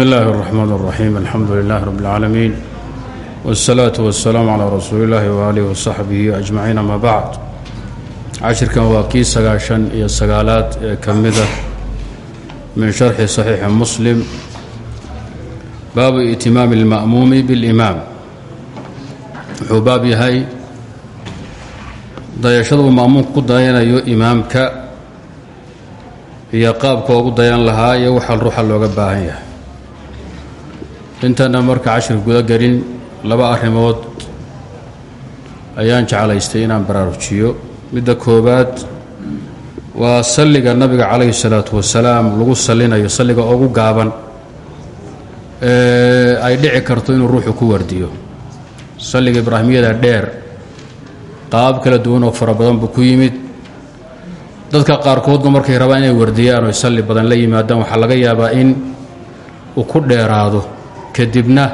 بسم الله الرحمن الرحيم الحمد لله رب العالمين والصلاة والسلام على رسول الله وآله وصحبه أجمعين أما بعد cashirkan waa kii sagaashan iyo sagaalaad ee ka mida min sharxi صaxiixi muslim baabu itimaami اlma'muumi biاlimaam wuxuu baab yahay dayashada uu ma'muumku ku dayanayo imaamka iyo qaabka ugu dayan lahaa iyo waxa ruuxa looga baahan yahay intana marka cashir guda gelin laba arrimood ayaan jeclaystay inaan baraarujiyo. Midda koowaad waa salliga nabiga calayhi salaatu wasalaam lagu sallinayo salliga ugu gaaban ee ay dhici karto inuu ruuxu ku wardiyo. Salliga ibraahimiyada dheer qaab kala duwan oo fara badan buu ku yimid. Dadka qaarkoodna markay rabaan inay wardiyaan oy salli badan la yimaadaan waxaa laga yaabaa in uu ku dheeraado kadibna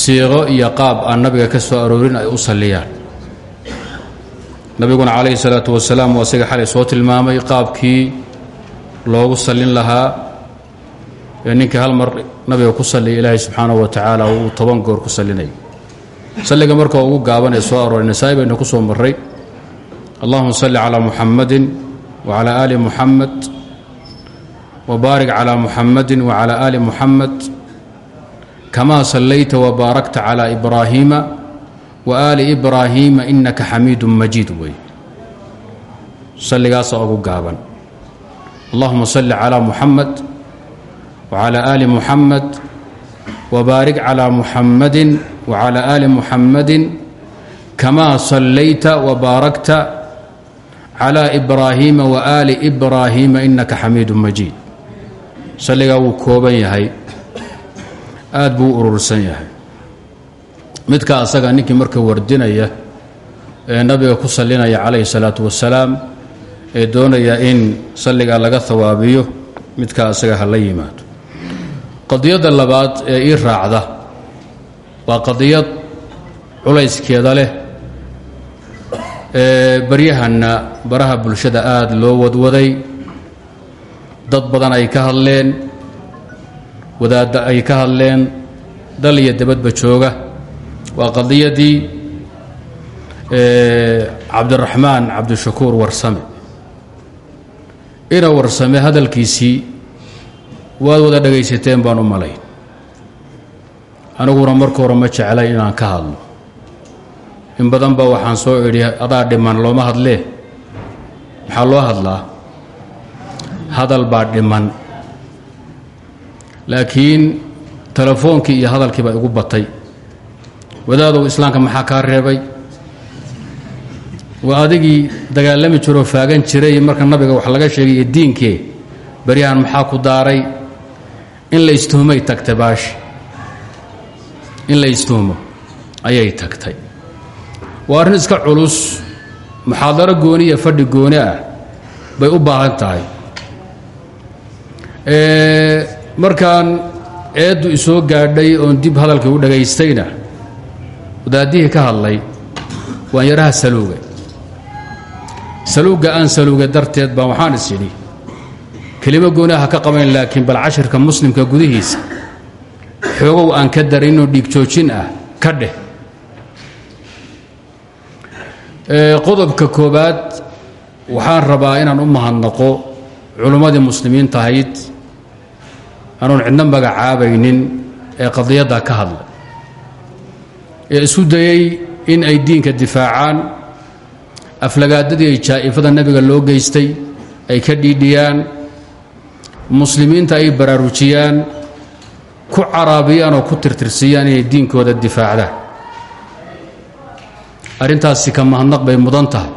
siiqo iyo qaab aan nabiga ka soo aroorin ay u salliyaan. Nabiguna calayhi salaatu wasalaam waa isaga xalay soo tilmaamay qaabkii loogu sallin lahaa. Ee ninkii hal mar nabiga ku salliya ilaahay subxaanahu wa tacaala uu toban goor ku sallinayo salliga marka ugu gaaban ee soo arooray nasaa-i baynu ku soo marray. Allahuma salli calaa muxamadin wa calaa aali muxamed wa baarik calaa muxamadin wa aali muxamed kama sallayta wbaarakta calى ibraahiima waaali ibraahiima inaka xamiidu majiid wey salligaasa ugu gaaban allahuma salli calى muxamed wacalى aali muxamed wbaarik calى muxamadi wacalى aali muxamadi kama sallayta wbaarakta calى ibraahiima waaali ibraahiima inaka xamiidu majiid salligaa wuu kooban yahay aad buu u urursan yahay. Midka asaga ninkii marka wardinaya ee nabiga ku sallinaya calayhi salaatu wasalaam ee doonaya in salligaa laga hawaabiyo midka asaga ha la yimaado. Qadiyadda labaad ee ii raacda waa qadiyad culayskeeda leh ee baryahanna baraha bulshada aada loo wadwaday. Dad badan ay ka hadleen wadaadda ay ka hadleen dal iyo dabadba jooga. Waa qadiyadii cabdiraxmaan cabdishakuur warsame. Ina warsame hadalkiisii waad wada dhagaysateen baan u malayn aniguna marka hore ma jeclay inaan ka hadlo. In badan ba waxaan soo idhi adaa dhiman looma hadlee. Maxaa loo hadlaa? Hadal baa dhiman laakiin telefoonkii iyo hadalkii baa igu batay. Wadaadow islaamka maxaa kaa reebay? Waa adigii dagaalami jiroo faagan jiray marka nabiga wax laga sheegay diinkee baryahan maxaa ku daaray? In la istuhmay tagtay baashi. In la istuhmo ayay tagtay. Waa arrin iska culus. Muxaadaro gooni iyo fadhi gooni ah bay u baahan tahay markaan eeddu isoo gaadhay oon dib hadalkii u dhagaystayna wadaadihii ka hadlay waan yaraha saluuga. Saluugga aan saluuga darteed baan waxaan is idhi kelimo gooni ah ka qabayn laakiin bal cashirka muslimka gudihiisa xoogow aan ka darinoo dhiig joojin ah ka dheh. Qodobka koobaad waxaan rabaa inaan u mahadnaqo culummadii muslimiinta ahayd anoon cidno magacaabaynin ee qadiyadda ka hadlay ee isu dayey in ay diinka difaacaan aflagaadadii ay jaa'ifada nebiga loo geystay ay ka dhiidhiyaan muslimiinta ay baraarujiyaan ku caraabiyaan oo ku tirtirsiiyaan inay diinkooda difaacdaan. Arrintaasi ka mahadnaq bay mudan tahay.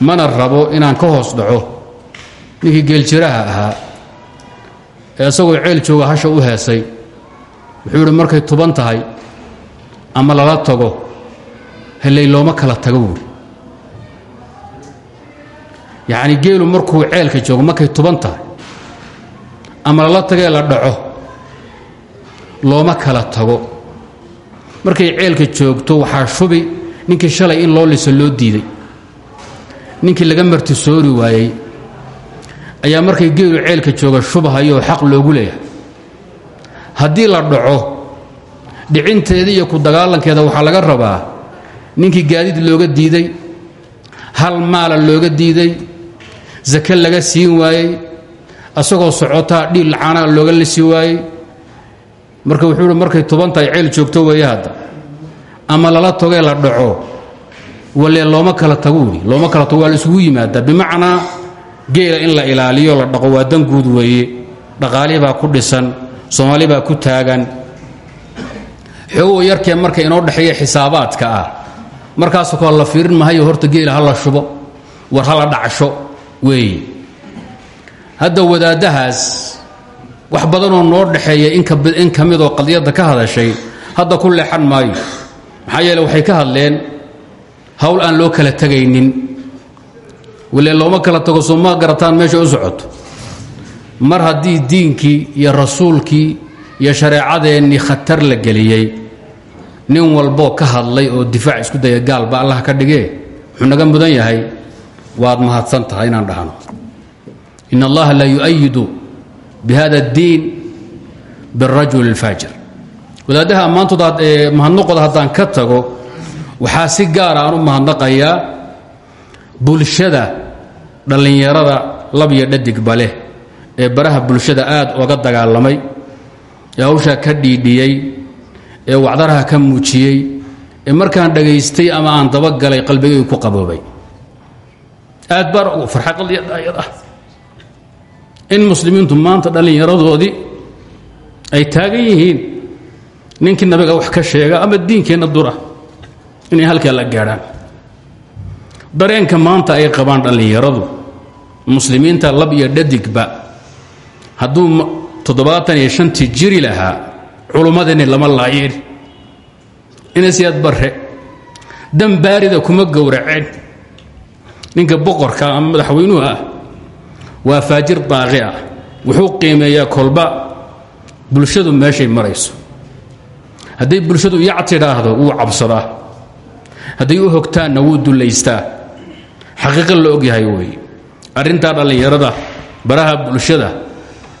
Mana rabo inaan ka hoos dhaco. Ninkii geeljiraha ahaa ee isagoo ceel jooga hasha u heesay wuxuu yidhi markay tuban tahay ama lala tago hellay looma kala tago buuhi yacni geelu markuu ceelka joogo markay tuban tahay ama lala tagee la dhaco looma kala tago. Markay ceelka joogto waxaa shubi ninkii shalay in loo liso loo diiday ninkii laga martisoori waayey ayaa markay geelu ceelka jooga shubahayoo xaq loogu leeyahay. Haddii la dhaco dhicinteeda iyo ku dagaalankeeda waxaa laga rabaa ninkii gaadiid looga diiday hal maala looga diiday sake laga siin waayey asagoo socotaa dhiil lacaanaa looga lisi waayey. Marka wuxuu markay toban tahay ceel joogto weeye ama lala togee la dhaco walee looma kala tagu yidhi. Looma kala tago waa la isugu yimaadaa. Bimacnaa geela in la ilaaliyo la dhaqo waa dan guud weeye. Dhaqaalihi baa ku dhisan soomaali baa ku taagan. Xoogow yarkee marka inoo dhexeeya xisaabaadka ah. Markaasoo kale la fiirin mahayo horta geela ha la shubo war ha la dhacsho weeye. Hadda wadaaddahaas wax badanoo noo dhexeeya in ka midoo qadiyadda ka hadashay hadda ku leexan maayo. Maxaa yeele waxay ka hadleen hawl aan loo kala tegaynin wile looma kala tago soo ma garataan meesha u socoto mar haddii diinkii iyo rasuulkii iyo shareecadeennii khatar la geliyey nin walboo ka hadlay oo difaac isku daya gaalba allah ka dhigee wuxuu naga mudan yahay waad mahadsan tahay inaan dhahno in allaha la yu'ayidu bihada اddiin biاrajul اlfaajir wadaaddaha ammaantooda mahadnaqooda haddaan ka tago waxaa si gaara aan u mahadnaqayaa bulshada dhallinyarada labyo dhadigba leh ee baraha bulshada aad oga dagaalamay ee hawshaa ka dhiidhiyey ee wacdaraha ka muujiyey ee markaan dhagaystay ama aan dabagalay qalbigay ku qaboobay. Aad baan farxa qadiyadda ayad ah. In muslimiintu maanta dhallinyaradoodii ay taagan yihiin ninkii nabiga wax ka sheega ama diinkeenna dura inay halkaa la gaadhaan dareenka maanta ay qabaan dhallinyaradu muslimiinta lab iyo dhadigba hadduu toddobaatan iyo shantii jiri lahaa culummadeenni lama laayeen. Inasiyaad barre dambaarida kuma gowraceen. Ninka boqorka ama madaxweynuhu ah waa faajir baaqi ah. Wuxuu qiimeeyaa kolba. Bulshadu meeshay marayso. Hadday bulshadu yac tidhaahdo wuu cabsadaa. Hadday u hogtaanna wuu dullaystaa xaqiiqa la ogyahay weeye arrintaa dhallinyarada baraha bulshada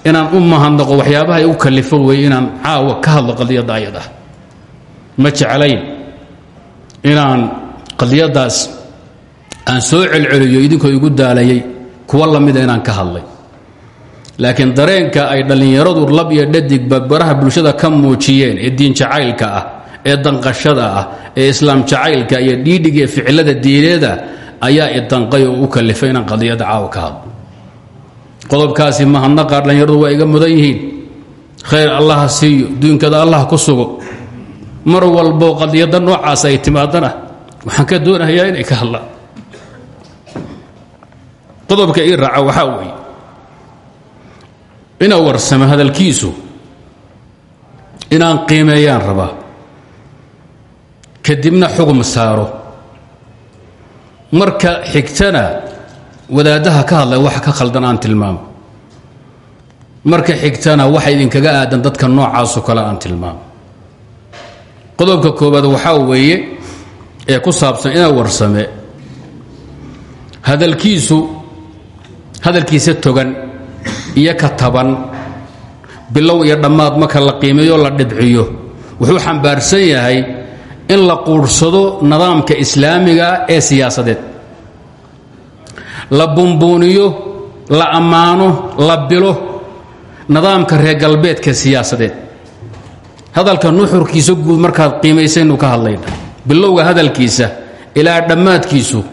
inaan u mahadnaqo waxyaabaha igu kallifo weeye inaan caawa ka hadlo qadiyadda ayad ah ma jeclayn inaan qadiyaddaas aan soo celceliyo idinkoo igu daalayay kuwa lamida inaan ka hadlay. Laakiin dareenka ay dhallinyaradu lab iyo dhadigba baraha bulshada ka muujiyeen ee diin jacaylka ah ee danqashada ah ee islaam jacaylka iyo dhiidhiga ficilada diineeda ayaa idanqay oo u kalifay inaan qadiyadda caawa ka hadlo. Qodobkaasi mahadnaqa dhallinyaradu waa iga mudan yihiin. Khayr allaha siiyo duunkada allah ku sugo. Mar walbo qadiyadda noocaas ay timaadana waxaan ka doonayaa inay ka hadlaan. Qodobka ii raaca waxaa weeye ina warsamo hadalkiisu inaan qiimeeyaan rabaa kadibna xugum saaro marka xigtana wadaaddaha ka hadlay wax ka khaldan aan tilmaamo. Marka xigtana waxa idinkaga aadan dadka noocaasoo kale aan tilmaamo. Qodobka koowaad waxaa weeye ee ku saabsan ina warsame hadalkiisu hadalkiisa togan iyo ka taban bilow iyo dhammaad marka la qiimeeyo la dhibciyo wuxuu xambaarsan yahay in la quudhsado nidaamka islaamiga ee siyaasadeed. La bumbuuniyo la ammaano la bilo nidaamka reer galbeedka siyaasadeed. Hadalka nuxurkiisa guud markaad qiimaysaynu ka hadlayna. Bilowga hadalkiisa ilaa dhammaadkiisu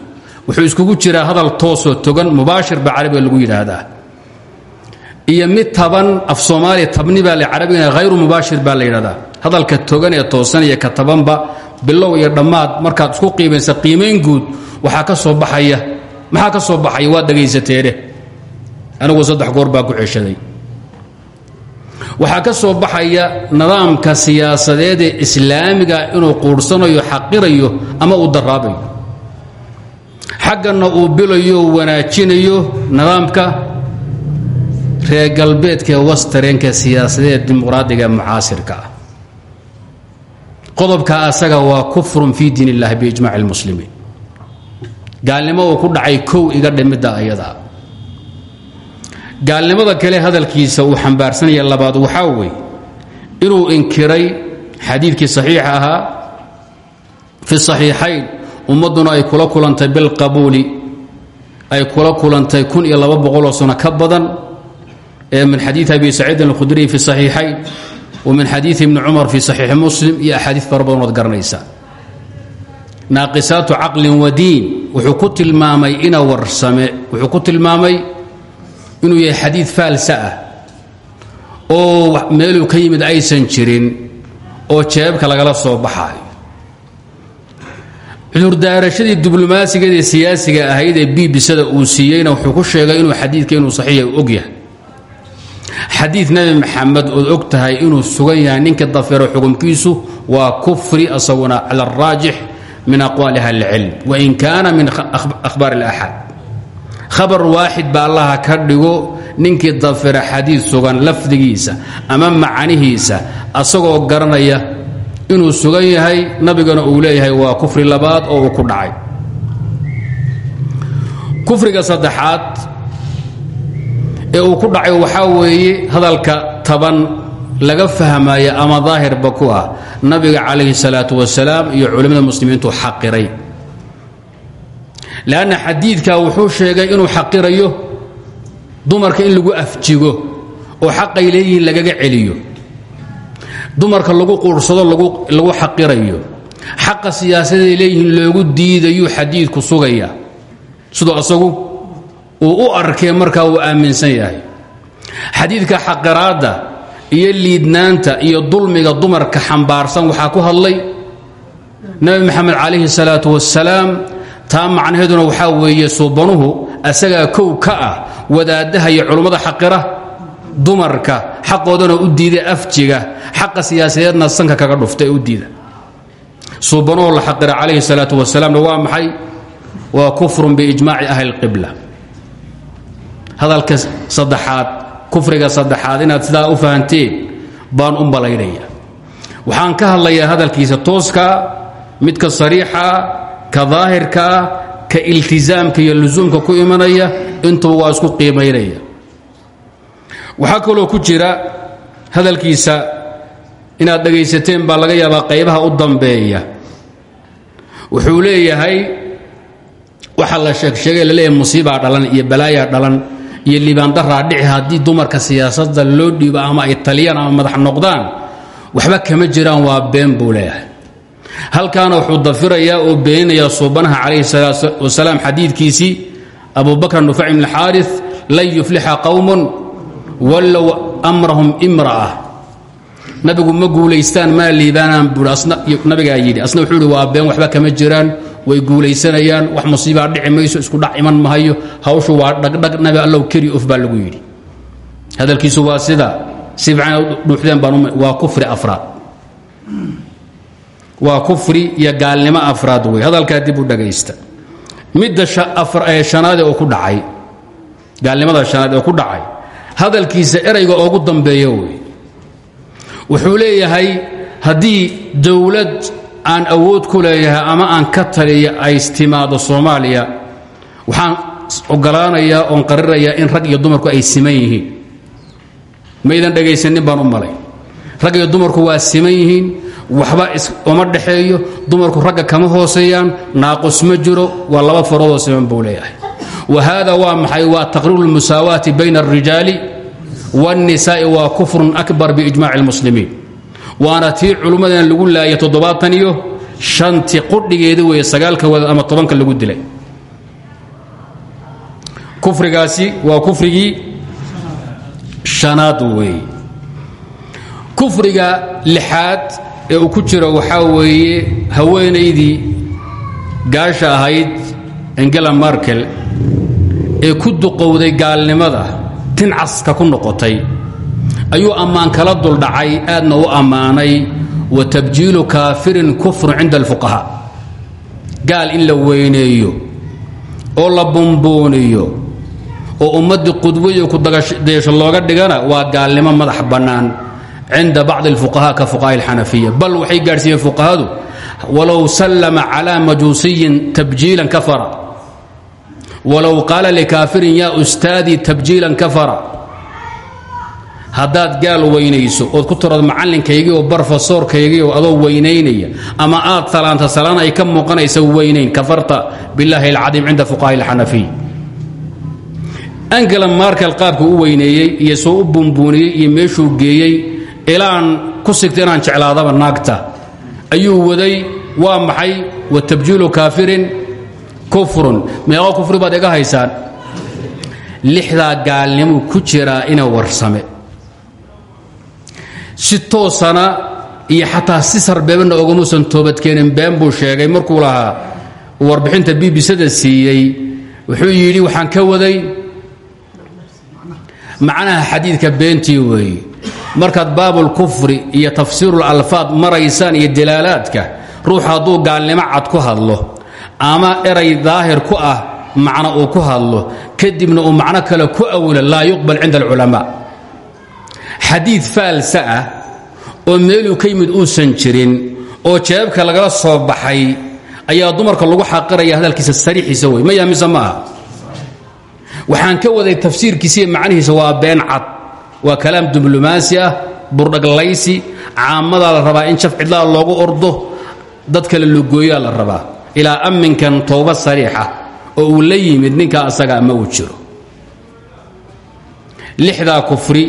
wuxuu iskugu jiraa hadal toosoo togan mubaashir baa carabiga lagu yidhaahdaa. Iyo mid taban af soomaaliya tabni baa carabigana hayru mubaashir baa la yidhahdaa hadalka togan ee toosan iyo ka tabanba bilow iyo dhammaad markaad isku qiimaysa qiimayn guud waxaa ka soo baxaya maxaa ka soo baxaya? Waad dhegaysateene anigu saddex goor baa ku ceshaday. Waxaa ka soo baxaya nidaamka siyaasadeed ee islaamiga inuu quudhsanayo xaqirayo ama uu daraabayo xaggana uu bilayo wanaajinayo nidaamka reer galbeedka ee wastareenka siyaasadeed dimuqraadiga mucaasirka ah qodobka asaga waa kufrun fii diin illahi biijmaci اlmuslimiin gaalnimo uu ku dhacay kow iga dhimidda ayadaa gaalnimada kale hadalkiisa uu xambaarsanaya labaad waxaa weeye inuu inkiray xadiidkii saxiixa ahaa fi saxiixayn ummadduna ay kula kulantay bilqabuuli ay kula kulantay kun iyo laba boqoloo sano ka badan ee min xadiidi abi saciidin alkhudriy fi saxiixayn min xadiidi ibni cumar fi saxiixi muslim iyo axaadiis fara badan ood garanaysaa. Naaqisaatu caqlin wa diin wuxuu ku tilmaamay ina warsame wuxuu ku tilmaamay inuu yahay xadiid faalsa ah oo meeluu ka yimid aysan jirin oo jeebka lagala soo baxaayo. Cudurdaarashadii diblomaasigeed ee siyaasiga ahayd ee bbisada uu siiyeyna wuxuu ku sheegay inuu xadiidka inuu saxiixa u og yahay xadiid nebi maxamed ood og tahay inuu sugan yahay ninka dafeero xukumkiisu waa kufri asaguna cala araajix min aqwaali ahli اlcilm wain kaana min ahbaar اlaxad khabar waaxid ba allaha ka dhigo ninkii dafira xadiid sugan lafdigiisa ama macanihiisa asagoo garanaya inuu sugan yahay nabigana uu leeyahay waa kufri labaad oo uu ku dhacay. Kufriga saddexaad ee uu ku dhacay waxaa weeye hadalka taban laga fahmaya ama daahirba ku ah nabiga calayhi salaatu wasalaam iyo culimmada muslimiintu xaqiray. Lanna xadiidka wuxuu sheegay inuu xaqirayo dumarka in lagu afjigo oo xaqay leeyihiin lagaga celiyo. Dumarka lagu quursado lagu xaqirayo. Xaqa siyaasaday leeyihiin loogu diidayuu xadiidku sugaya. Siduu asagu uu u arkee markaa uu aaminsan yahay. Xadiidka xaqiraadda iyo liidnaanta iyo dulmiga dumarka xambaarsan waxaa ku hadlay nabi maxamed calayhi salaatu wasalaam taa macnaheeduna waxaa weeye suubanuhu asagaa kow ka ah wadaaddaha iyo culummada xaqira dumarka xaqoodana u diida afjiga xaqa siyaasadeedna sanka kaga dhufta ee u diida. Suubanuhu la xaqira calayhi salaatu wasalaamna waa maxay? Waa kufrun biijmaaci ahli اlqibla hadalka saddexaad kufriga saddexaad inaad sidaa u fahanteen baan u malaynaya waxaan ka hadlayaa hadalkiisa tooska midka sariixa ka daahirkaa ka iltizaamka iyo lusuumka ku imanaya intuba waa isku qiimaynaya waxaa kaloo ku jira hadalkiisa inaad dhegaysateen baa laga yaabaa qaybaha u dambeeya. Wuxuu leeyahay waxaa la sheegsheegay la leeyahay musiibaa dhalan iyo balaayaa dhalan iyo libaandaraa dhici haddii dumarka siyaasadda loo dhiibo ama ay taliyaan ama madax noqdaan waxba kama jiraan waa been buu leeyahay. Halkaana wuxuu dafirayaa oo beeninayaa suubanaha calayhi salaatu wasalaam xadiidkiisii abubakr nufay bn xaari lan yuflixa qowmun wallow amrahum imra'a nabigu ma guulaystaan mana liibaanaan buui nabigaa yidhi. Asna wuxuu ihi waa been waxba kama jiraan way guulaysanayaan wax musiibaa dhici mayso isku dhac iman mahayo hawshu waa dhagdhag nabi allow keri of baa lagu yidhi. Hadalkiisu waa sida si fiican dhuuxdeen baan waa kufri afraad. Waa kufri iyo gaalnimo afraad wey hadalkaa dib u dhagaysta. Midda shanaad ee ku dhacay gaalnimada shanaad ee ku dhacay hadalkiisa erayga oogu dambeeya wuxuu leeyahay haddii dowlad aan awood ku leeyahay ama aan ka taliya ay timaado soomaaliya waxaan ogolaanayaa oon qarirayaa in rag iyo dumarku ay siman yihiin. Maydan dhegaysanin baan u malay. Rag iyo dumarku waa siman yihiin waxba uma dhexeeyo dumarku ragga kama hooseeyaan naaqus ma jiro waa laba faroodoo siman buu leeyahay. Wa haada waa maxay? Waa taqriiru lmusaawaati bayna alrijaali waاnnisaa'i waa kufrun akbar biijmaci اlmuslimiin waana tii culummadan lagu laayay toddobaatan iyo shanti qudhigeeda weeye sagaalka wada ama tobanka lagu dilay. Kufrigaasi waa kufrigii shanaad weeye. Kufriga lixaad ee uu ku jiro waxaa weeye haweenaydii gaasha ahayd angela markel ee ku duqowday gaalnimada tincaska ku noqotay ayuu ammaan kala duldhacay aadna u ammaanay wa tabjiilu kaafirin kufru cinda alfuqahaa. Gaal in la weyneeyo oo la bumbuuniyo oo ummaddii qudwaiyo kudayasho looga dhigana waa gaalnimo madax bannaan cinda bacdi alfuqahaa ka fuqaha alxanafiya. Bal waxay gaadhsiiyeen fuqahadu walow sallama calaa majuusiyin tabjiilan kafara. Walow qaala likaafirin yaa ustaadii tabjiilan kafara haddaad gaal weynayso ood ku tiraado macallinkaygii oo barfasoorkaygii oo adoo weynaynaya ama aad salaanta salaan ay ka muuqanaysa weynayn kafarta billaahi alcadiim cinda fuqaha'i alxanafiy angela markel qaabku u weyneeyey iyo soo u buunbuuniyey iyo meeshuu geeyey ilaan ku sigta inaan jeclaadaba naagta. Ayuu waday waa maxay? Wa tabjiilu kaafirin kufrun. Meeqo kufri baad iga haysaan? Lixdaa gaalnimuu ku jiraa ina warsame si toosana iyo xataa si sarbeebana ogamuusan toobadkeenin been buu sheegay. Markuu lahaa warbixinta bbcda siiyey wuxuu yidhi waxaan ka waday macnaha xadiidka beentii weeye markaad baabulkufri iyo tafsiirulalfaad maraysaan iyo dilaalaadka ruux hadduu gaalnimo cad ku hadlo ama eray daahir ku ah macno uu ku hadlo kadibna uu macno kale ku awilo laa yuqbal cinda alculamaa xadiid faalsa ah oo meeluu ka yimid uusan jirin oo jeebabka lagala soo baxay ayaa dumarka lagu xaqiraya hadalkiisa sariixiisa wey ma yaha mise waxaan ka waday tafsiirkiisa iyo macnihiisa waa been cad waa kalaam diblomaasi ah burdhaglaysi caamadaa la rabaa in jaf cidlaa loogu ordo dad kale lugooyaa la rabaa. Ilaa amminkan tooba sariixa oo uu la yimid ninkaa asaga ma uu jiro. Lixdaa kufri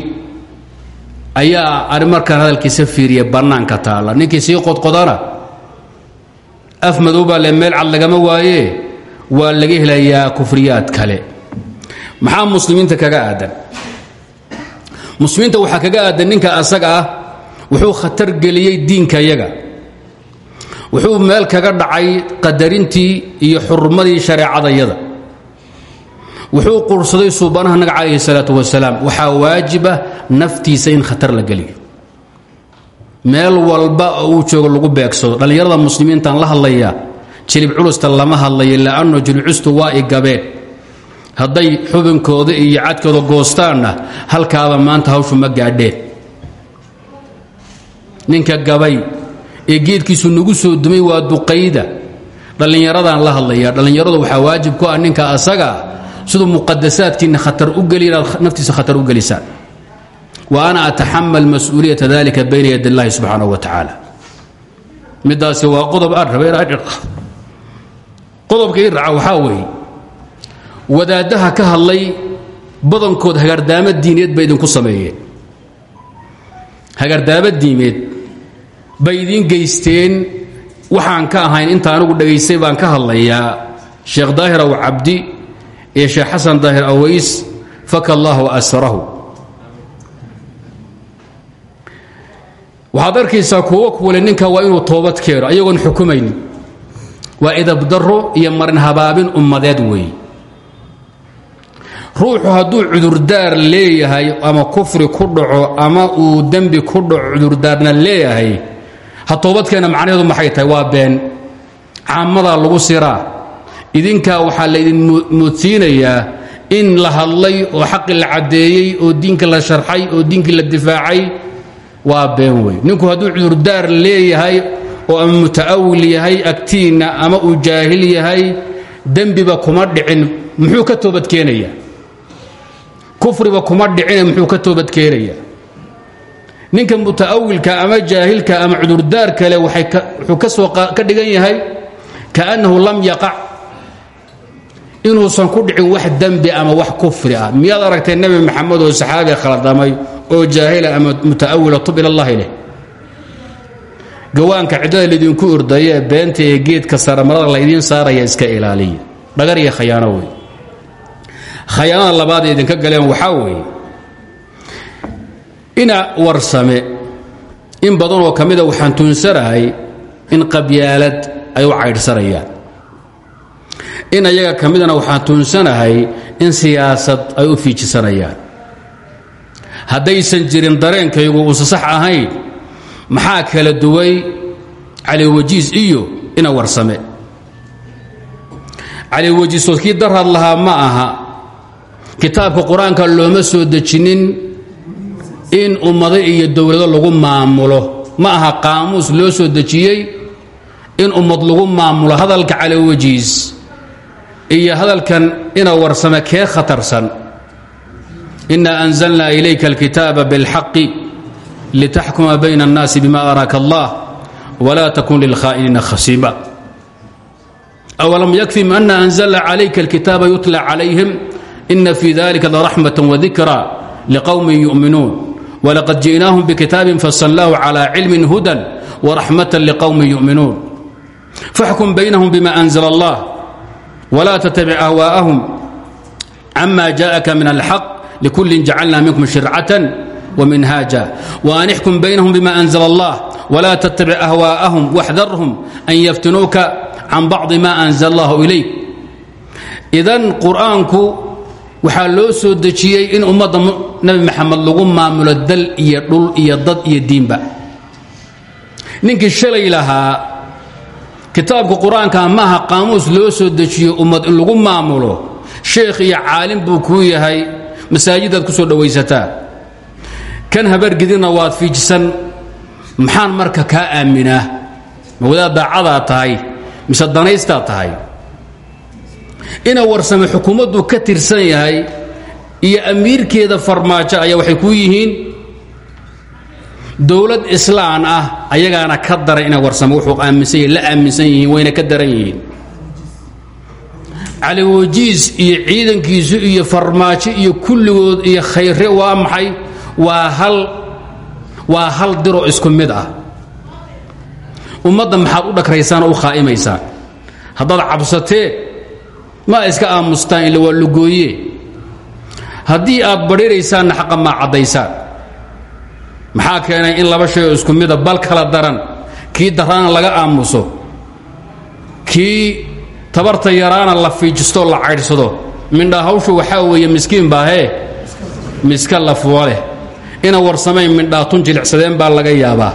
ayaa markaan hadalkiisa fiiriya bannaanka taalla ninkii sii qodqodana af madow baa le meel cad lagama waaye waa laga helayaa kufriyaad kale. Maxaa muslimiinta kaga aadan? Muslimiinta waxaa kaga aadan ninka asaga ah wuxuu khatar geliyey diinka yaga wuxuu meel kaga dhacay qadarintii iyo xurmadii shareecadayada wuxuu quursaday suubanaha naga calayhi salaatu wasalaam. Waxaa waajiba naftiisa in khatar la geliyo. Meel walba uu joogo lagu beegsado. Dhallinyarada muslimiintaan la hadlayaa jilib culusta lama hadlayo la'anno jilibcustu waa i gabeen. Hadday xubinkooda iyo cadkooda goostaanna halkaaba maanta hawshu ma gaadheen. Ninka gabay ee geedkiisu nagu soo dumay waa duqayda. Dhallinyaradaan la hadlaya. Dhallinyaradu waxaa waajib ku ah ninka asaga siduu muqadasaadkiinna khatar u geli inaad naftiisa khatar u gelisaan wa ana ataxamal mas'uuliyata dalika bayna yad اllahi subxaanaه wa tacaala midaasi waa qodob aan raba inaa qodobka ii raca waxaa weeye wadaaddaha ka hadlay badankood hagardaamo diineed bay idinku sameeyeen. Hagardaamo diimeed bay idiin geysteen waxaan ka ahayn inta anigu dhagaystay baan ka hadlayaa sheekh daahir aw cabdi iyo sheekh xasan daahir aways faka allahu asrahu waxaad arkaysaa kuwo kuwale ninka waa inuu toobad keeno ayagoon xukumaynin waa idabdaro iyo marin habaabin ummadeed weeye ruuxu hadduu cudurdaar leeyahay ama kufri ku dhaco ama uu dembi ku dhaco cudurdaarna leeyahay ha toobadkeena macnaheedu maxay tahay? Waa been. Caamadaa lagu siraa idinkaa waxaa laydin moodsiinayaa in la hadlay oo xaqi la caddeeyey oo diinka la sharxay oo diinkii la difaacay waa been wey ninku hadduu cudurdaar leeyahay oo ama muta'awil yahay agtiinna ama uu jaahil yahay dembiba kuma dhicin muxuu ka toobadkeenayaa kufriba kuma dhicine muxuu ka toobadkeenayaa ninka muta'awilka ama jaahilka ama cudurdaar kale wuxuu ka soo ka dhigan yahay kaannahu lam yaqac inuusan ku dhicin wax dembi ama wax kufri ah. Miyaad aragtay nebi maxamed oo saxaabi khaldamay oo jaahila ama muta'awila tub ilallahi leh? Gawaanka ciddada laydinku ordaya ee beenta ee geedka saramarada laydiin saaraya iska ilaaliya. Dhagar iyo khayaano wey. Khayaanada labaad ee idinka galeen waxaa weeye ina warsame in badanoo ka mida waxaan tuunsanahay in qabyaalad ay u caydhsanayaan in ayaga ka midana waxaan tuunsanahay in siyaasad ay u fiijisanayaan. Haddaysan jirin dareenkaygu uusa sax ahayn maxaa kala duway caliwajiis iyo ina warsame? Caliwajiisood kii darad lahaa ma aha. Kitaabka qur'aanka looma soo dejinin in ummado iyo dowlado lagu maamulo. Ma aha qaamuus loo soo dejiyey in ummad lagu maamulo. Hadalka caliwajiis iyo hadalkan ina warsame kee khatarsan. Ina anzalna ilayka alkitaaba biاlxaqi litaxkuma bayna اnnaasi bima araaka allah wla takun lilkhaa'iniina khasiiba. Awalam yakfihim ana anzalna calayka alkitaaba yutla calayhim ina fii dalika laraxmata wadikra liqowmin yu'minuun. Walaqad ji'naahum bikitaabin fasalnaahu cala cilmin hudan waraxmatan liqowmin yu'minuun. Faxkum baynahum bima anzla allah wlaa ttabic ahwaa'ahum cama jaءaka min alxaq likullin jacalna minkum shircatan wminhaaja waanixkum baynahum bima anzla allah wla tttabic ahwaa'ahum waxdarhum an yaftinuuka can bacdi ma anzla allahu ilayk idan qur'aanku waxaa loo soo dejiyey in ummadda nabi maxamed lagu maamulo dal iyo dhul iyo dad iyo diinba ninkii shalay lahaa kitaabka qur'aanka maaha qaamuus loo soo dejiyo ummad in lagu maamulo? Sheekh iyo caalim buu kuu yahay masaajidaad ku soo dhowaysataa kan habargidina waad fiijisan maxaan marka kaa aaminaa? Ma wadaad tahay mise danaystaa tahay? Ina warsame xukuumaddu ka tirsan yahay iyo amiirkeeda farmaajo ayaa waxay ku yihiin dowlad islaan ah ayagaana ka daran ina warsame wuxuu aaminsan yahi la aaminsan yihiin wayna ka daran yihiin. Cali wajiis iyo ciidankiisu iyo farmaajo iyo kulligood iyo khayre waa maxay? Waa hal waa hal diroo isku mid ah. Ummadda maxaad u dhagraysaan oo u khaa'imaysaan? Haddaad cabsatee ma iska aamustaan illa waa lugooye haddii aad badhiraysaanna xaqa maa caddaysaan maxaa keenay in laba shay oo isku mida bal kala daran. Kii daraana laga aamuso kii tabarta yaraana la fiijistoo la caydhsado mindha hawshu waxaa weeye miskiin baahee miska la fuwa leh. Ina warsamayn mindhaatun jilicsadeen baa laga yaabaa.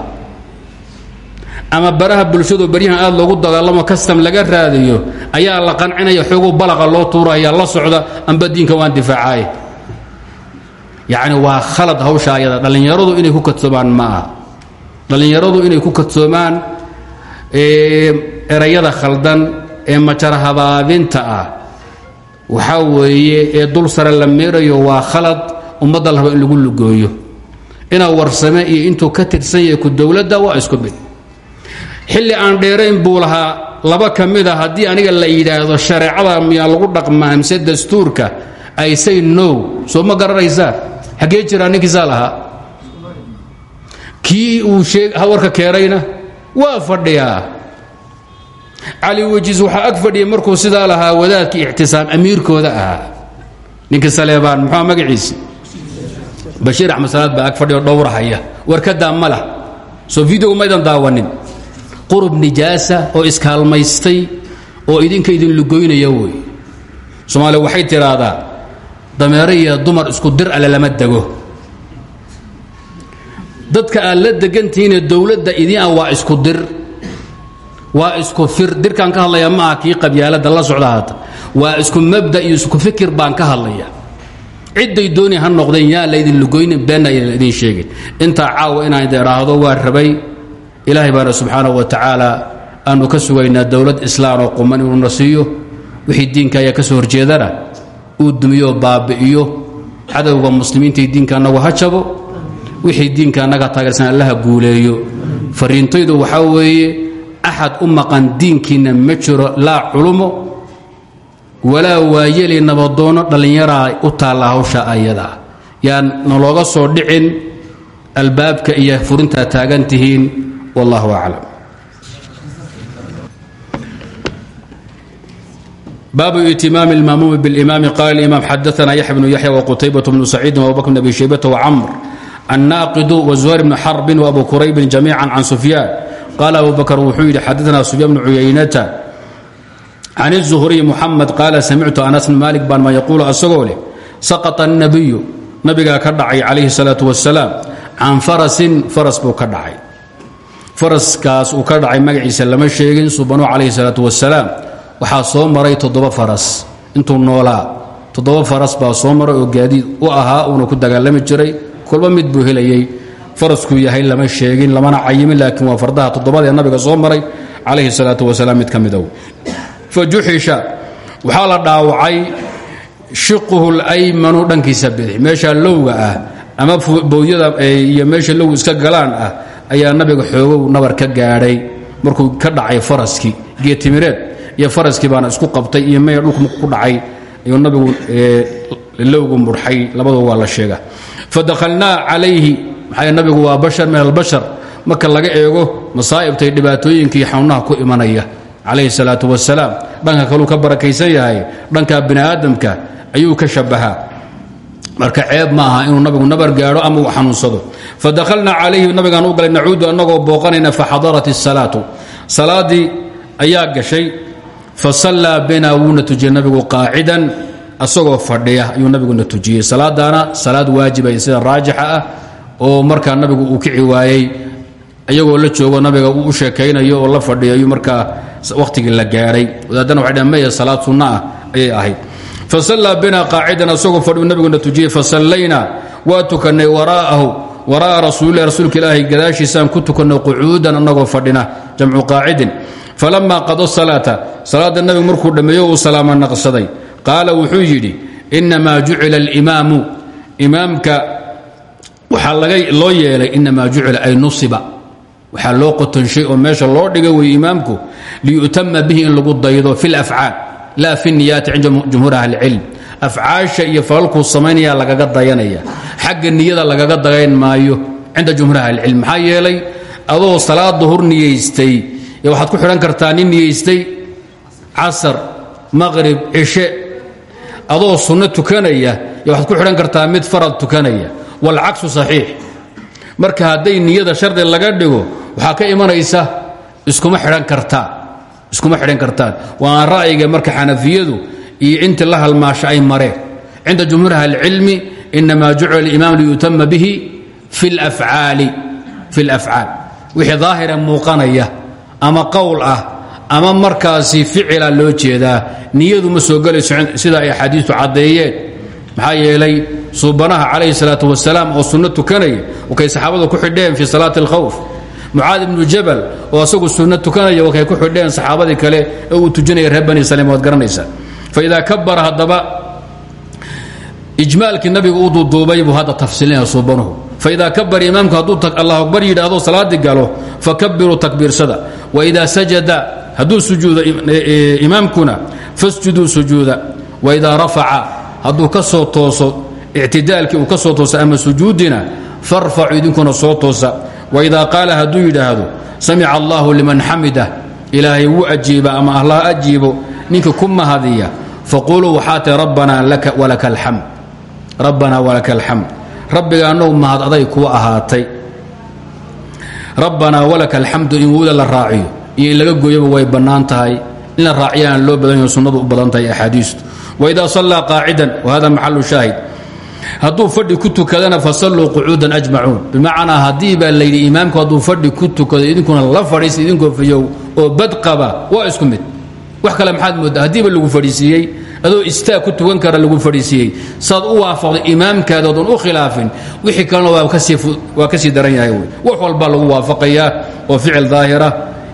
Ama baraha bulshadu baryahan aad loogu dagaalamo kastam laga raadiyo ayaa la qancinaya xoogu balaqa loo tuuraya la socda amba diinka waan difaacaye yacni waa khalad hawsha ayada. Dhallinyaradu inay ku kadsoomaan ma aha inay ku kadsoomaan erayada khaldan ee majara habaabinta ah. Waxaa weeye ee dul sare la meerayo waa khalad ummadda la in lagu lugooyo. Inaa warsame iyo intuu ka tirsan yahay ku dowladda waa isku mid. Xilli aan dheerayn buu lahaa laba ka mid a haddii aniga la yidhaahdo shareecada miyaa lagu dhaqmaa mise dastuurka ay say soo ma garanaysaa xaggee jiraa ninkiisaa lahaa kii uu warka keenayna waa fadhiyaa. Cali wejiis waxaa ag markuu sidaa lahaa wadaadkii ictisaam amiirkooda ahaa. Ninkii saleebaan muxua magaciisi? Bashiir axmed salaad baa ag fadhiyo dhowrahaya warkadaa ma soo videogu maydan daawanin. Qurub nijaasa oo iskaalmaystay oo idinka idin lugoynaya wey. Soomaaliya waxay tidhaahdaa dameero iyo dumar isku dir alle lama dego. Dadka aad la degantihiinee dowladda idin waa isku dir waa isku fir dirkaan ka hadlaya maaha kii qabyaalada la socda waa isku mabda iyo isku fikir baan ka hadlaya cidday dooni ha noqdeen yaa laydin lugoynin beenna aynan idin sheegin. Intaa caawa inaan idhaahdo waa rabay ilaahay baana subxaanahu wa tacaala aanu ka sugaynaa dowlad islaan oo quman inuuna siiyo wixii diinka ayaa ka soo horjeedana uu dumiyo baabi'iyo cadowga muslimiintai diinka annagu ha jabo wixii diinka annaga taageersan allaha guuleeyo. Fariintaydu waxaa weeye axad u maqan diinkiinna ma jiro laa culumo walaa waayeli nabadoono dhallinyaraa u taalla hawsha ayadaa yaan nalooga soo dhicin albaabka iyo furintaa taagan tihiin wallahu aclam baabu itimaam اlmaamuumi biاlimaami qala اimaam xadaana yaxya bnu yaxya wqutaybaة bnu saciidin wabubakr bn abi shaybata wcamr annaaqidu wazuhayr bnu xarbin wabu quraybin jamiica can sufyaan qaala abu bakr wuxuu yidhi xadaana sufyaan bnu cuyaynata can الzuhriy muxamed qaala samictu anas bn malik baan ma yaquulu asagoo leh saqط الnabiyu nabigaa ka dhacay calayhi الsalaaةu wasalaam can farasin faras buu ka dhacay faraskaas uu ka dhacay magaciisa lama sheegin subanu calayhi الsalaaةu wasalaam waxaa soo maray toddoba faras. Intuu noolaa toddoba faras baa soo maray oo gaadiid u ahaa uuna ku dagaalami jiray. Kulba mid buu helayey faraskuu yahay lama sheegin lamana cayimin laakiin waa fardaha toddobadaee nabiga soo maray calayhi salaatu wasalaam mid ka midow fa juxisha waxaa la dhaawacay shiquhu laymanu dhankiisa bidix meesha lowga ah ama boodyada eh, iyo meesha low iska galaan ah ayaa nabiga xoogow nabar ka gaadhay markuu ka dhacay faraskii geetimireed iyo faraskii baana isku qabtay iyo mey dhulku ku dhacay ayuu nabigu lowgu murxay. Labadua waa la sheega fadakhalnaa calayhi maxaa nabigu waa bashar min albashar. Marka laga eego masaa'ibtay dhibaatooyinkii xanuunaha ku imanaya calayhi salaatu wasalaam dhanka kaluu ka barakaysan yahay dhanka bini aadamka ayuu ka shabahaa. Marka ceeb ma inuu nabigu nabar gaadho ama uu xanuunsado. Fadakhalnaa calayhi nabigaan u galay nacuudu annagoo booqanayna faxadarat الsalaatu salaadii ayaa gashay fasallaa bina wuuna tujiyey nabigu qaacidan asagoo fadhiya ayuu nabiguna tujiyey. Salaadaana salaad waajibay sida raajixa ah oo markaa nabigu uu kici waayey. Iyagoo la joogo nabiga uu u sheekaynayo oo la fadhiyo ayuu markaa wakhtigii la gaadhay wadaadana waxay maya salaad sunno ah ayay ahayd. Fasallaa bina asagoo fadhiyu nabiguna tujiyey fasallaynaa waa tukannay waraa'ahu waraa'a rasuulilah rasuulka ilaahay gadaashiisaan ku tukannay fadhina jamcu qaacidin falamaa qado salaata salaadda nabigu markuu dhammeeyo uu salaama naqsaday qaala wuxuu yidhi innamaa jucila alimaamu. Imaamka waxaa loo yeelay inamaa jucila ay nusiba. Waxaa loo qotonshay oo meesha loo dhigay wey imaamku liyu'tama bihi in lagu daydo fi lafcaal laa fi niyaati cinda jumhuur ahlicilm afcaasha iyo falalkuu samaynaya lagaga dayanaya. Xagga niyada lagaga dayan maayo cinda jumhuur ahlicilm maxaa yeelay adoo salaad duhur niyaystay waxaad ku xidhan kartaa nin niyaystay casar maqrib cishe adoo sunno tukanaya waxaad ku xidhan kartaa mid farad tukanaya. Waalcaksu saxiix. Marka hadday niyada shardi laga dhigo waxaa ka imanaysa iskuma xidhan kartaa iskuma xidhan kartaan waana ra'yiga marka xanafiyadu iyo intii la halmaasha ay mareen. Cinda jumhuur ahlicilmi inamaa jucila alimaam liyutama bihi fi lafcaali wixii daahira muuqanaya ama qowl ah ama markaasi ficila loo jeedaa niyadu ma soo gelayso sida ay axaadiistu caddeeyeen. Maxaa yeelay suubanaha calayhi salaatu wasalaam oo sunno tukanaya wakay saxaabadu ku xidheen fii salaati alkhawf mucaad ibnu jabal oo asagu sunno tukanaya wakay ku xidheen saxaabadii kale ee uu tujinaya reer bani salem waad garanaysaa faidaa kabara haddaba nabiga uu duuduubay buu hadda tafsiilinaya suubanuhu faidaa kabara imaamku hadduu allah akbar yidhaahdo salaadii galo fakabiruu takbiirsada waidaa sajada hadduu sujuudo imaamkuna fasjuduu sujuuda waidaa rafaca hadduu ka soo tooso ictidaalkii uu ka soo toosa ama sujuudina farfacu idinkuna soo toosa waidaa qaala hadduu yidhaahdo samica allahu liman xamida ilaahay wuu ajiiba ama allah ajiibo ninka ku mahadiya faquluu waxaa tahi rabbanaa walaka alxamd rabbanaa walaka alxamd rabbiga annagu mahad aday kuwa ahaatay. Rabbanaa walaka alxamdu in wowda la raaciyo iyo in laga gooyaba way bannaan tahay in la raaciyana loo badan yaho sunnadu u badan tahay axaadiistu. Waidaa sallaa qaacidan wahada maxalu shaahid. Hadduu fadhi ku tukadana fasalluu qucuudan ajmacuun. Bimacnaa haddii baa layidhi imaamku hadduu fadhi ku tukado idinkuna la fadhiisa idinkoo fayow oo badqaba waa isku mid. Wax kale maxaad mooddaa haddiiba lagu fadhiisiiyey adoo istaag ku tukan kara lagu fadhiisiiyey saad u waafaqday imaamkaada odan u khilaafin wixii kalena waa ka sii daran yahay wax walbaa lagu waafaqayaa oo ficil daahira.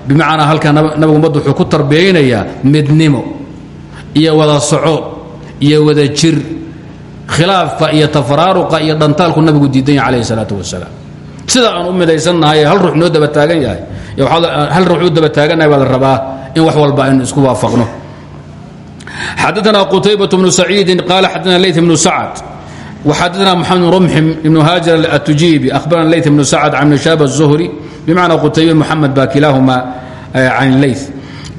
Bimacnaa halkaa nabigu ummaddu wuxuu ku tarbiyaynayaa midnimo iyo wada socod iyo wada jir khilaafka iyo tafaraaruqa iyo dhantaalku nabigu diidan yahay calayhi salaatu wasalaam sida aan u midaysannahay hal ruux noo daba taagan yahay. Hal ruux u daba taagannahay baa la rabaa in wax walba aynu isku waafaqno xadaثna qتaybaة بن سacيidi qال xadana layث بن sacد وxadana mxamed بن رمح بن hاجر التujibi أhbarana layث بن sacد can بن شhاب الزهري بmacna qتayba mحamed ba kilahuma can layث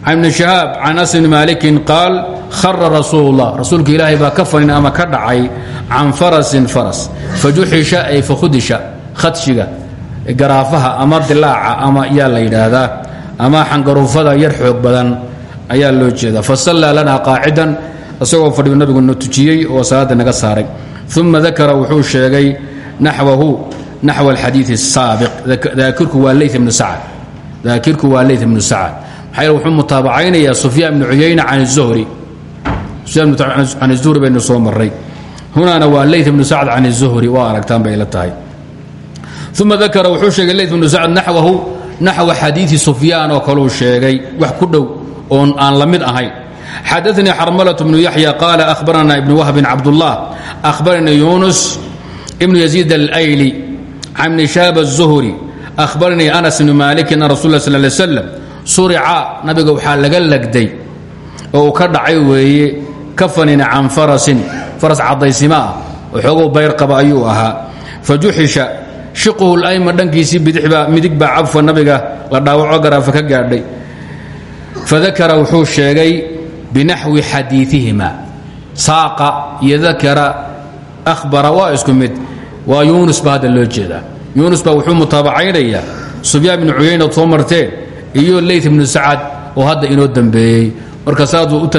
can بن شhهاab can أنس بن maliki qaal khara rasuul الlah rasuulka ilaahay baa ka fanin ama ka dhacay can farasin faras fajuxisha ay fakhudisha khadshiga garaafaha ama dilaaca ama yaa la yidhaahdaa ama xangaruufada yar xoog badan ayaa loo jeeda fasallaa lana qaacidan isagoo fadhigu nabigu na tujiyey oo salaada naga saaray uma dakara wuxuu sheegay naxwahu naxw alxadiid الsaabiq daakirku waa ley bnu sacad daakirku waa leyt bnu sacad maxaa yeele wuxuu mutaabacaynayaa sufyaan bnu cuyayna can الzuhri sufyaan can الzuhri baynu soo maray hunaana waa leyt bnu sacd can الzuhri waa aragtaan bay la tahay uma dakara wuxuu sheegay leyt bnu sacd naxwahu naxwa xadiidi sufyaan oo kaleu sheegay wax ku dhow oon aan la mid ahayn xadaanii xarmalaة bnu yaxya qaala ahbarana ibn wahbin cabdullah ahbaranii yunus ibnu yaziid alayli can bni shaab الzuhri ahbaranii anas bnu maliki an rasul sl lay slam surica nabiga waxaa laga lagday oo uu ka dhacay weeye kafanina can farasin faras cadaysima ah oo xoogow bayr qaba ayuu ahaa fajuxisha shiquhu layman dhankiisii bidixbaa midig baa cafwa nabiga la dhaawaco garaafa ka gaadhay fadakara wuxuu sheegay binaxwi xadiiihima saaqa iyo dakara ahbara waa isku mid waa yuunus baa hadda loo jeedaa yuunus baa wuxuu mutaabacaynayaa sufyaan bnu cuyayna soo marteen iyo leyt bnu sacad oo hadda inoo dambeeyey marka saasuu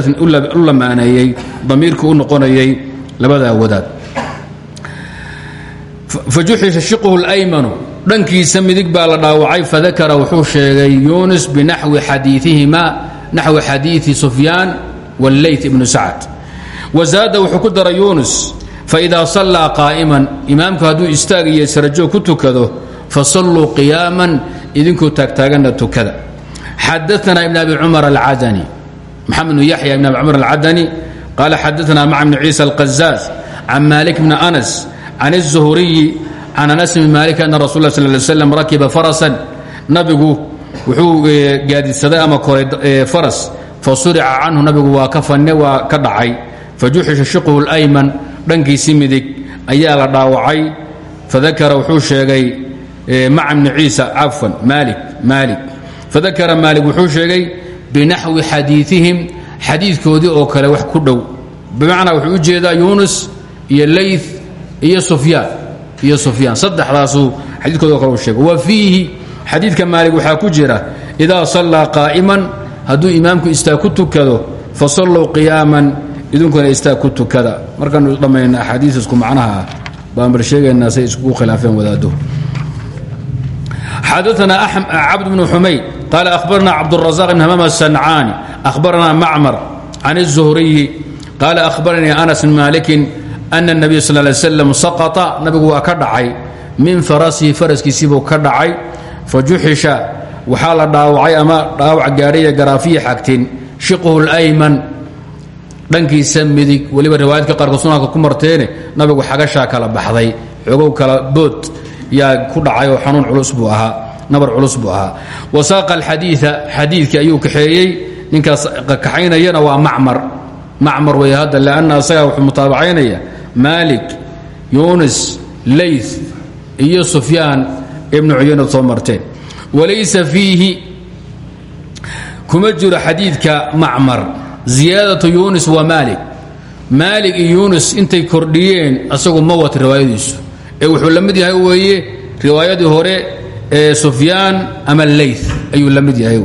u lamaaneeyey damiirkii u noqonayay labadaa wadaad fajuxisha shiqhu اlaymanu dhankiisa midig baa la dhaawacay fadakara wuxuu sheegay yuunus binaxwi xadiiihima naxwi xadiii sufyaan wاlleyt ibnu sacad wazaada wuxuu ku daray yuunus faidaa sallaa qaa'iman imaamku hadduu istaag iyo sarajoog ku tukado fasalluu qiyaaman idinkuu taagtaaganna tukada xadaana ibn abi cumar alcadani maxamed bnu yaxya ibn abi cumar alcadani qaala xadaana maca bni ciisa alqazaaz can maalik bni anas can الzuhriyi can anas bn maalik ana rasul sl ly slam rakiba farasan. Nabigu wuxuu gaadisaday ama koray faras. Fasurica canhu nabigu waa ka fanne waa ka dhacay. Fajuxisha shiqhu اlayman dhankiisii midig ayaa la dhaawacay. Fadakara wuxuu sheegay maca bni ciisa cafwan maali maali fadakara maalik wuxuu sheegay binaxwi xadiiثihim xadiidkoodii oo kale wax ku dhow. Bimacnaa wuxuu u jeedaa yuunus iyo leyth iyo sufyaan iyo sufyaan. Saddexdaasuu xadiidkooda kale u wa fiihi xadiidka maalig waxaa ku jira idaa sallaa qaa'iman hadduu imaamku istaag tukado fasalluu qiyaaman idinkuna istaag ku tukada. Markaanu dhammayna axaadiis isku macnaha ah baan bar sheegaynaa say iskugu khilaafeen wadaaduhu xadaana cabd bnu xumayd qaala ahbarna cabdurazaq bn hamaam asancaani ahbarana macmar can الzuhriyi qaala ahbaranii anas bn maalikin ana nabiy sal l slam saqata nabigu waa ka dhacay. min farasihi faraskiisiibuu ka dhacay. fa juxisha waxaa la dhaawacay ama dhaawac gaadhaye garaafiya xagtin shiquhu layman dhankiisa midig weliba riwaayaadka qaarkood sunaanka ku marteene nabigu xagashaa kala baxday xogow kala bood yaa ku dhacay oo xanuun culus buu ahaa nabar culus buu ahaa wasaaqa alxadiia xadiidkii ayuu kaxeeyey ninkaas kaxaynayana waa macmar macmar wey hadda lanna isagaa wuxuu mutaabacaynaya maalik yunis leyth iyo sufyaan ibnu cuyayna soo marteen walaysa fiihi kuma jiro xadiidka macmar. Ziyaadatu yunis wa maalik maalik iyo yunis intay kordhiyeen asagu ma wata riwaayadiisu. Ee wuxuu la yahay weeye riwaayadii hore ee sufyaan ama leyth ayuu la mid yahay.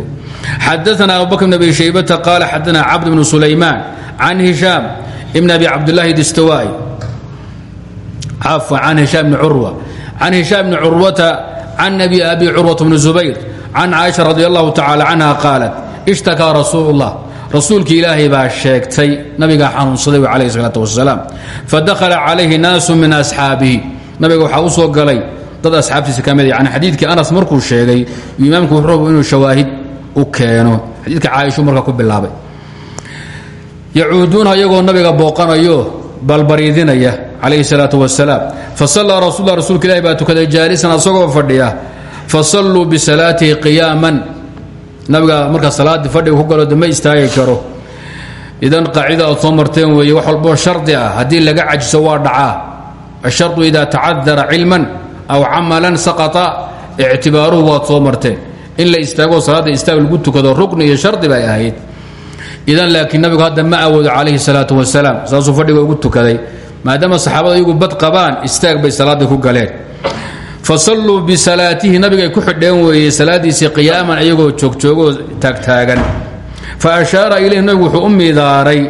Xadaana abubakr bn abi shaybata qaala xadaana cabd bnu sulaymaan can hishaam ibn abi cabdillaahi distawaa'i cafwan can hishaam bni curwa can hishaam bni curwata can abi abi curwata bni zubayr can caaisha radi allahu tacala canha qaalat ishtakaa rasuul اllah rasuulki ilaahay baa sheegtay nabigaa xanuunsaday calayh salaat wasalaam fadakhala calayhi naasu min asxaabihi nabiga waxaa u soo galay dad asxaabtiisa ka mid yani anas markuu sheegay imaamku wuxuu inuu shawaahid u keeno xadiidka caaishu marka ku bilaabay yacuuduuna iyagoo nabiga booqanayo balbariidinaya calayhi salaatu wasalaam fasallaa rasulla rasuulka ilahi baa tukaday jaalisan asagoo fadhiya fasalluu bisalaatihi qiyaaman nabiga marka salaaddii fadhiga ku galo de istaagi karo idan qaacida aad soo marteen weeye wax walboo shardi ah haddii laga cajiso waa dhacaa ashardu ida tacadara cilman aw camalan saqata ictibaaruhu waad soo marteen in la istaagoo salaadda tukado rukni iyo shardi bay ahayd idan laakiin nabigu hadda ma awoodo calayhi salaatu wasalaam saasuu fadhiga ugu tukaday maadaama saxaabada iyagu bad qabaan istaag bay salaaddii ku galeen. Fasalluu bisalaatihi nabigay ku xidheen weeye salaadiisii qiyaaman iyagoo joogjoogoo taagtaagan. Fa ashaara ilayhi wuxuu u midaaray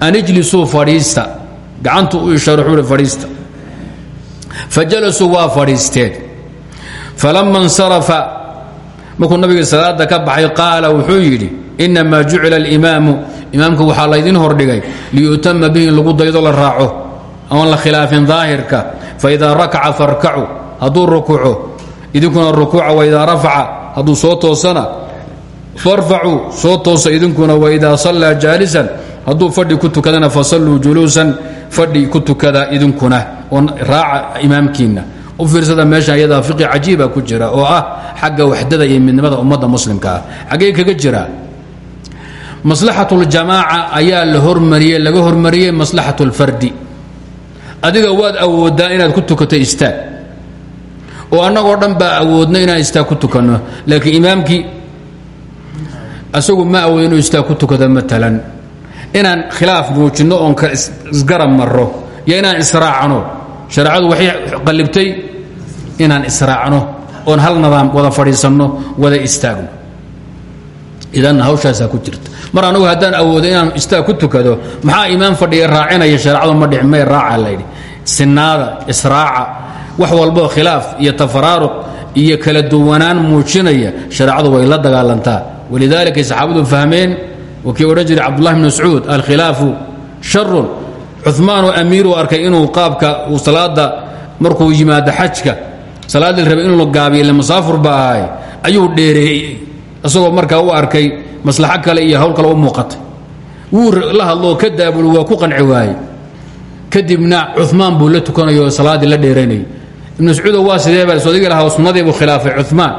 an ijlisuu fadhiista. Gacantu u ishaaro wuxuu hi fadhiista. Fa jalasuu waa fadhiisteen. Nabigii salaada ka baxay qaala wuxuu yidhi inamaa jucila alimaamu. Imaamka waxaa laydin hordhigay liyu'tama bihi in lagu daydo la raaco oon la khilaafin daahirka faidaa rakaca farkacu hadduu rukuuco idinkuna rukuuca waidaa rafaca hadduu soo toosana farfacuu soo toosa idinkuna waidaa sallaa jaalisan hadduu fadhi ku tukadana fasalluu juluusan fadhi ku tukada idinkuna oo raaca imaamkiinna. U fiirsada meesha ayadaa fiqi cajiiba ku jira oo ah xagga waxdada iyo midnimada ummadda muslimka ah. Xaggee kaga jira? Maslaxatuljamaaca ayaa la hormariyey laga hormariyey maslaxat lfardi adiga waad awooddaa inaad ku tukato istaag oo annagoo dhan baa awoodno inaan istaag ku tukanno laakiin imaamkii asagu ma awoodo inuu istaag ku tukado maalan inaan khilaaf muujinno oon isgarab marro iyo inaan israacno shareecadu waxay qallibtay inaan israacno oon hal nadaam wada fadhiisanno wada istaagno idan hawshaasaa ku jirta. Mar anugu haddaan awoodo inaan istaag ku tukado maxaa imaam fadhiya raacinaya shareecadu ma dhix may raaca laydhi sinaada israaca wax walboo khilaaf iyo tafaraaruq iyo kala duwanaan muujinaya shareecadu way la dagaalantaa. Walidaalika saxaabadu fahmeen oo kii odhan jiray cabdullahi bn mascuud alkhilaafu sharun cumaanoo amiiruu arkay inuu qaabka uu salaada markuu yimaado xajka salaaddii rabay inuu la gaabiyo ile masaafur ba ahay ayuu dheereeyey isagoo markaa u arkay maslaxo kale iyo hawl kale u muuqatay. Wuu la hadloo ka daabul waa ku qanci waaye kadibna cumaan buu la tukanayo oo salaaddii la dheeranayay ibnu mascuudo waa sidee baa sodigi lahaa sunnadii buu khilaafay cumaan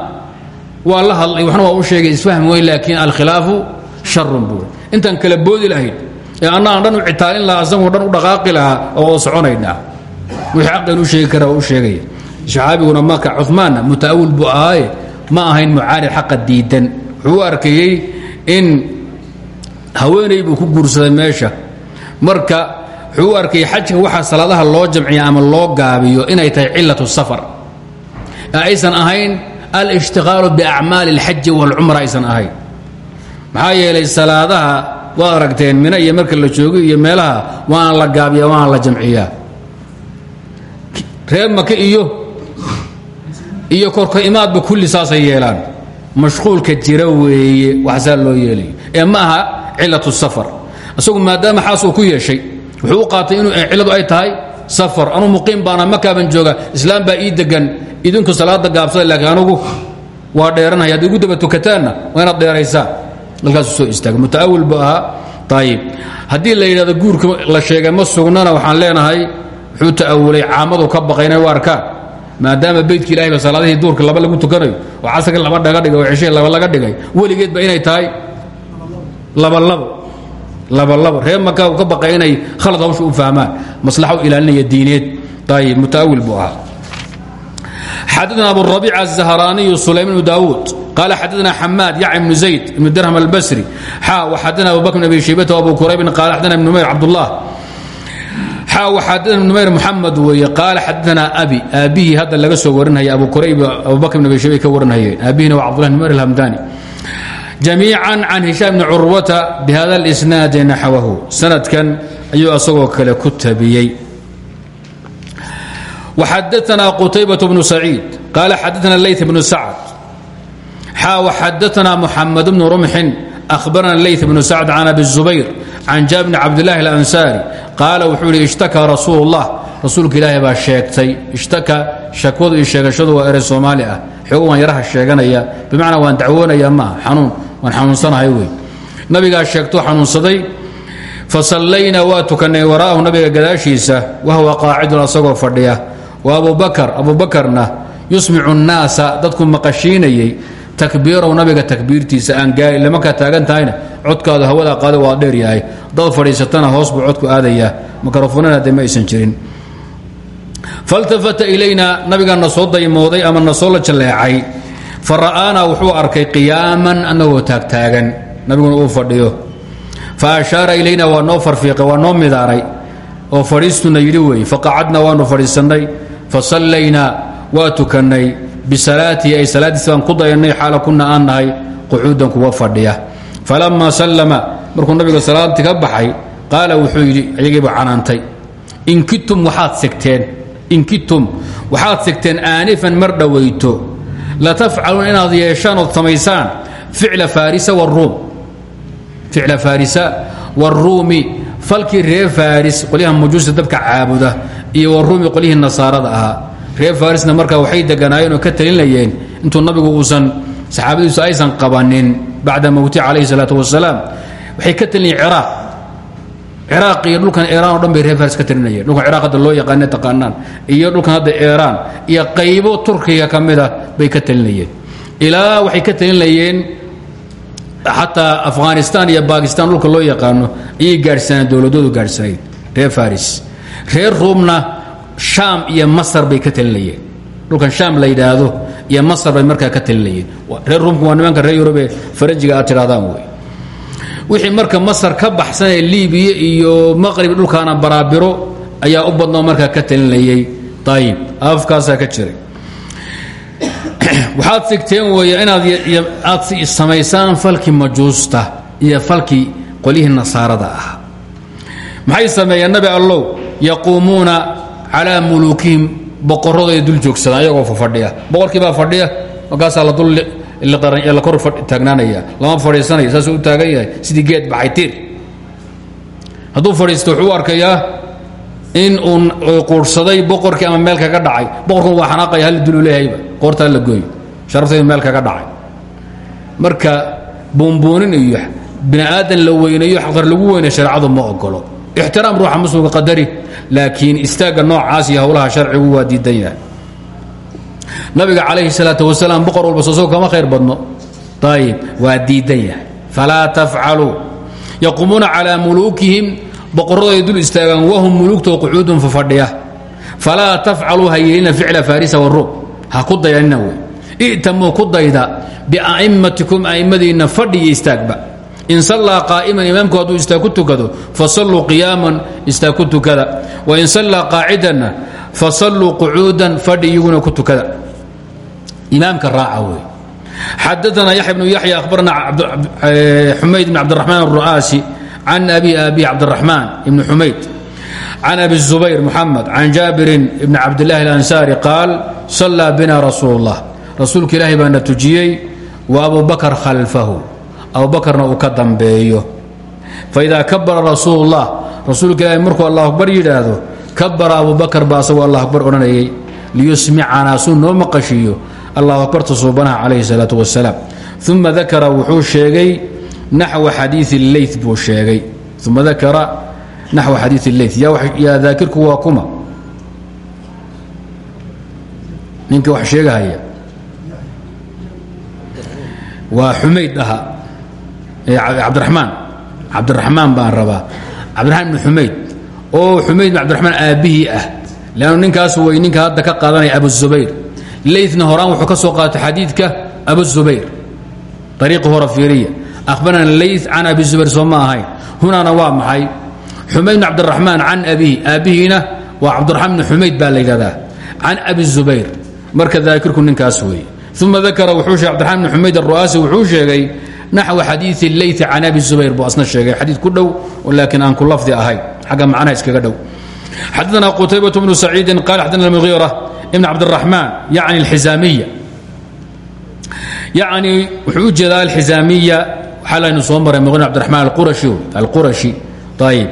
waa la hadlay waxna waa u sheegay isfahmi weyn laakiin alkhilaafu sharun buu intaan kala boodi lahayd ee annagaan dhan u citaalin lahaa asagoo dhan u dhaqaaqi lahaa oo soconaynaa. Wixii xaqeen u sheegi kara waa u sheegaya. Saxaabiguna marka cumaanna mutaawil buu ahaaye ma ahayn mucaarid xaqa diidan. Wuxuu u in haweenay buu ku guursaday meesha. Marka wuxuu u xajka waxaa salaadaha loo jamciya ama loo gaabiyo inay tahay cilat safar. Aysan ahayn alishtiqaalu biacmaali اlxaji wاlcumra aysan ahayn. Maxaa yeelay salaadaha waad aragteen mina iyo marka la joogo iyo meelaha waana la gaabiya waana la jamciyaa. Reer iyo iyo korka imaadba kulli saasay yeelaan. Mashquulka jira weeye waxsaa loo yeelayo ee ma aha cilat safar. Isagu maadaama xaas uu ku yeeshay wuxuu qaatay inuu cilladu ay tahay safar. Anuu muqiim baana makaaban jooga. Islaam baa ii degan idinku salaada gaabsada laakiin anugu waa dheeranaya haddi igu daba tukataanna waa inaad dheeraysaan soo istaaga mutaawil buu ahaa. Ayib la yidhahdo guurka la sheegay ma sugnana waxaan leenahay wuxuu ta'awulay caamadu ka baqay inay maadaama beytka ilahay ba salaadihii duurka laba lagu tukanayo oo casarkii laba dhaga dhigay oo ceshihii laba laga dhigay weligeed ba inay tahay labalabo labalabo reer markaa uu ka baqay inay khalad hawsha u fahmaan maslaxa u diineed. Ayib mutaawil buu ahaa. Xadana abu rabiica الzahraaniyu sulaym bnu daawuud. Qala xadana xamaad yacni bnu zayd ibnu dirham albasri. Xa waxadana abu bakr bn abi shaybata abu quraybin qaala xadana ibn umayr cabdullah الله xا وxadana بن نمير محمد weeye قال xadana أبي aabihii hadda laga soo warinaya abu كرayb أبو بكر بن أبي شيبة ka warinayeen aabihina waa cبد الله بن نمير الهمداني جميعا عن هشام بن عروة بهذا الإسناad نحوه sanadkan ayuu asagoo kale ku tabiyey وxadثna qتيبة بن سعيid قال xadثna الlayث بن سعد xا وxadثna محمد بن رمح أخبرna الlayث بن سعد عن أبي الزبير can jaa bni cabdilaahi alansaari qaala wuxuu ihi ishtakaa rasuul اllah rasuulka ilaahay baa sheegtay ishtakaa shakwadu iyo sheegashadu waa eray soomaali ah xoogo waan yaraha sheeganaya bimacnaa waan dacwoonaya maaha xanuun waan xanuunsanahay wey nabigaa sheegto xanuunsaday fasallaynaa waa tukannay wara'ahu nabiga gadaashiisa wahwa qaacidun asagoo fadhiya wa abubakar abuubakarna yusmicu nnaasa dadku maqashiinayey takbiiraw nabiga takbiirtiisa aan gaari lama ka taagan tahayna codkaadu hawada qaada waa dheeryahay dad fadhiisatana hoos buu codku aadaya. Makarofoonana de ma aysan jirin. Faltafata ilayna nabigaa soo daymooday ama na la jalleecay fa wuxuu arkay qiyaaman annagoo taagtaagan nabiguna uu fadhiyo. Fa ashaara ilayna waa noo farfiiqay waa noo midaaray. Oo fadhiistuna yidhi weeye faqacadna waanu fadhiisannay. Fa sallaynaa waa tukannay. Bisalaatihi ay salaaddiis baan ku dayannay xaala kunna aan nahay. Qucuudan kuwa fadhiya. Falammaa sallama markuu nabiga salaadtii ka baxay qaala wuxuu yidhi iyagiiba canaantay. In kitum waxaad sigteen in kitum waxaad sigteen aanifan mar dhowayto latafcaluun inaad yeeshaan ood samaysaan. Ficla farisa wruum ficla farisa waruumi falkii reer faris qolyaha majuusta dadka caabuda iyo waruumi qolyihii nasaarada ahaa. Reer farisna markaa waxay deganaayeen oo ka talinayeen intuu nabigu uusan saxaabadiisu aysan qabanin bacda mowti calayhi salaatu wasalaam waxay ka talinayeen ciraaq ciraaq iyo dhulkan iiraan o dhan bay ka talinayeen. Dhulkan ciraaq hadda loo yaqaane taqaanaan iyo dhulkan hadda iiraan iyo qaybo turkiga ka mid ah bay ka talinayeen. Ilaa waxay ka talinayeen xataa afghanistan iyo bakistan dhulka loo yaqaano ayay gaadhsaneen dowladoodu gaadhsanayd reer reer ruumna shaam iyo masar bay ka talinayeen. Dhulkan shaam la yidhaahdo iyo masar bay markaa ka talinayeen. Reer ruumku waa nimanka reer yurub ee farajiga aad tidhahdaan wixii marka masar ka baxsan ee iyo maqrib dhulkaana baraabiro ayaa u badnoo markaa ka talinayay ayib afkaasaa ka jiray. Waxaad sigteen weeye inaad aad samaysaan falkii majuusta iyo falkii qolyihii nasaarada ah maxay sameeyeen nabi allow? Yaquumuuna calaa muluukihim boqorradooday dul joogsadaan ayagoo fafadhiya. Boqorkii fadhiya markaasaa la dul la kor taagnaanaya. Lama fadhiisanaya saasuu u taagan yahay sidii geed baxay tiir hadduu fadhiisto wuxuu u arkayaa in uu quurhsaday boqorkii ama meel kaga dhacay. Boqorkun waa xanaaqaya hal dulu leehayba. Qoortaa la gooyo. Sharaftaydu meel kaga dhacay. Marka buunbuunin iyo bini aadan la weynayo xaqdar lagu weynay shareecadu ma ogolo ixtiraam ruuxa muslimka qadari laakiin istaagga noocaas iyo howlaha sharcigu waa diidan yahay nabiga calayhi salaatu wasalaam boqor walba soosoo kama khayr badno. Ayib waa diidan yahay. Falaa tafcaluu yaquumuuna calaa muluukihim. Boqorradoay dul istaagaan wahum muluugtoo qucuudun fafadhiya falaa tafcaluu ha yeelina ficla farisa ha ku dayanina wey. I'tamuu ku dayda? Bia'immatikum fadhi istaagba. In sallaa qaa'iman imaamku hadduu istaag ku tukado fasalluu qiyaaman istaag ku tukada. Wain sallaa qaacidanna fasalluu qucuudan fadhi iyaguna ku tukada imaamka raaca wey xadaana yaxya bnu yaxya akhbarna xumayd bn cabdiraxmaan aru'aasi can abi abi cabdiraxmaan ibni xumayd can abi zubayr muxamed can jaabirin ibni cabdillahi alansaari qaal sallaa bina rasuul اllah rasuulka ilaahi baana tujiyey wa abu bakar khalfahu. Abu bakarna uu ka dambeeyo. Faidaa kabara rasuul اllah rasuulka ilaahi markuu allah akbar yidhaahdo kabara abu bakar baa asagoo allah akbar odhanayay liyusmicanaa suu noo maqashiiyo allahu akbarta suubanaha calayhi salaatu wasalaam uma dakara wuxuu sheegay naxwa xadiii ley buu sheegay. Uma dakara naxwa xadiii ley yaa daakirku waa kuma. Ninka wax sheegahaya. Waa xumayd aha. Cabdiraxmaan. Cabdiraxmaan baan rabaa. Cabdiraxmaan ibn xumayd. Oo xumayd bin cabdiraxmaan aabbihii ah. Leannu ninkaas way ninka hadda ka qaadanaya abuzubayr leyna horaan wuxuu ka soo qaatay xadiidka abuzubayr ariiqi hore fiiriya ahbarana ley can abi zubayr soo ma ahayn hunaana waa maxay xumayd bin cabdiraxmaan can abihi aabbihiina waa cabdiraxmaan bn xumayd baa la yidhahdaa can abi zubayr marka daakirku ninkaas weeye uma dakara wuxuu sheegay cabdiraxmaan bn xumayd aru'aasi wuxuu sheegay naxwa xadiii ley can abi zubayr buu asna sheegay xadiid ku dhow laakiin aan ku lafdi ahayn xagga macnaha iskaga dhow xadana qutaybaة bnu saciidin qal xadana muhiira ibn cabdiraxmaan yani alxizaamiya yani wuxuu u jeedaa alxizaamiya waxaa laynu soo maray muqn abdiramaan alqurashi alqurashi ayib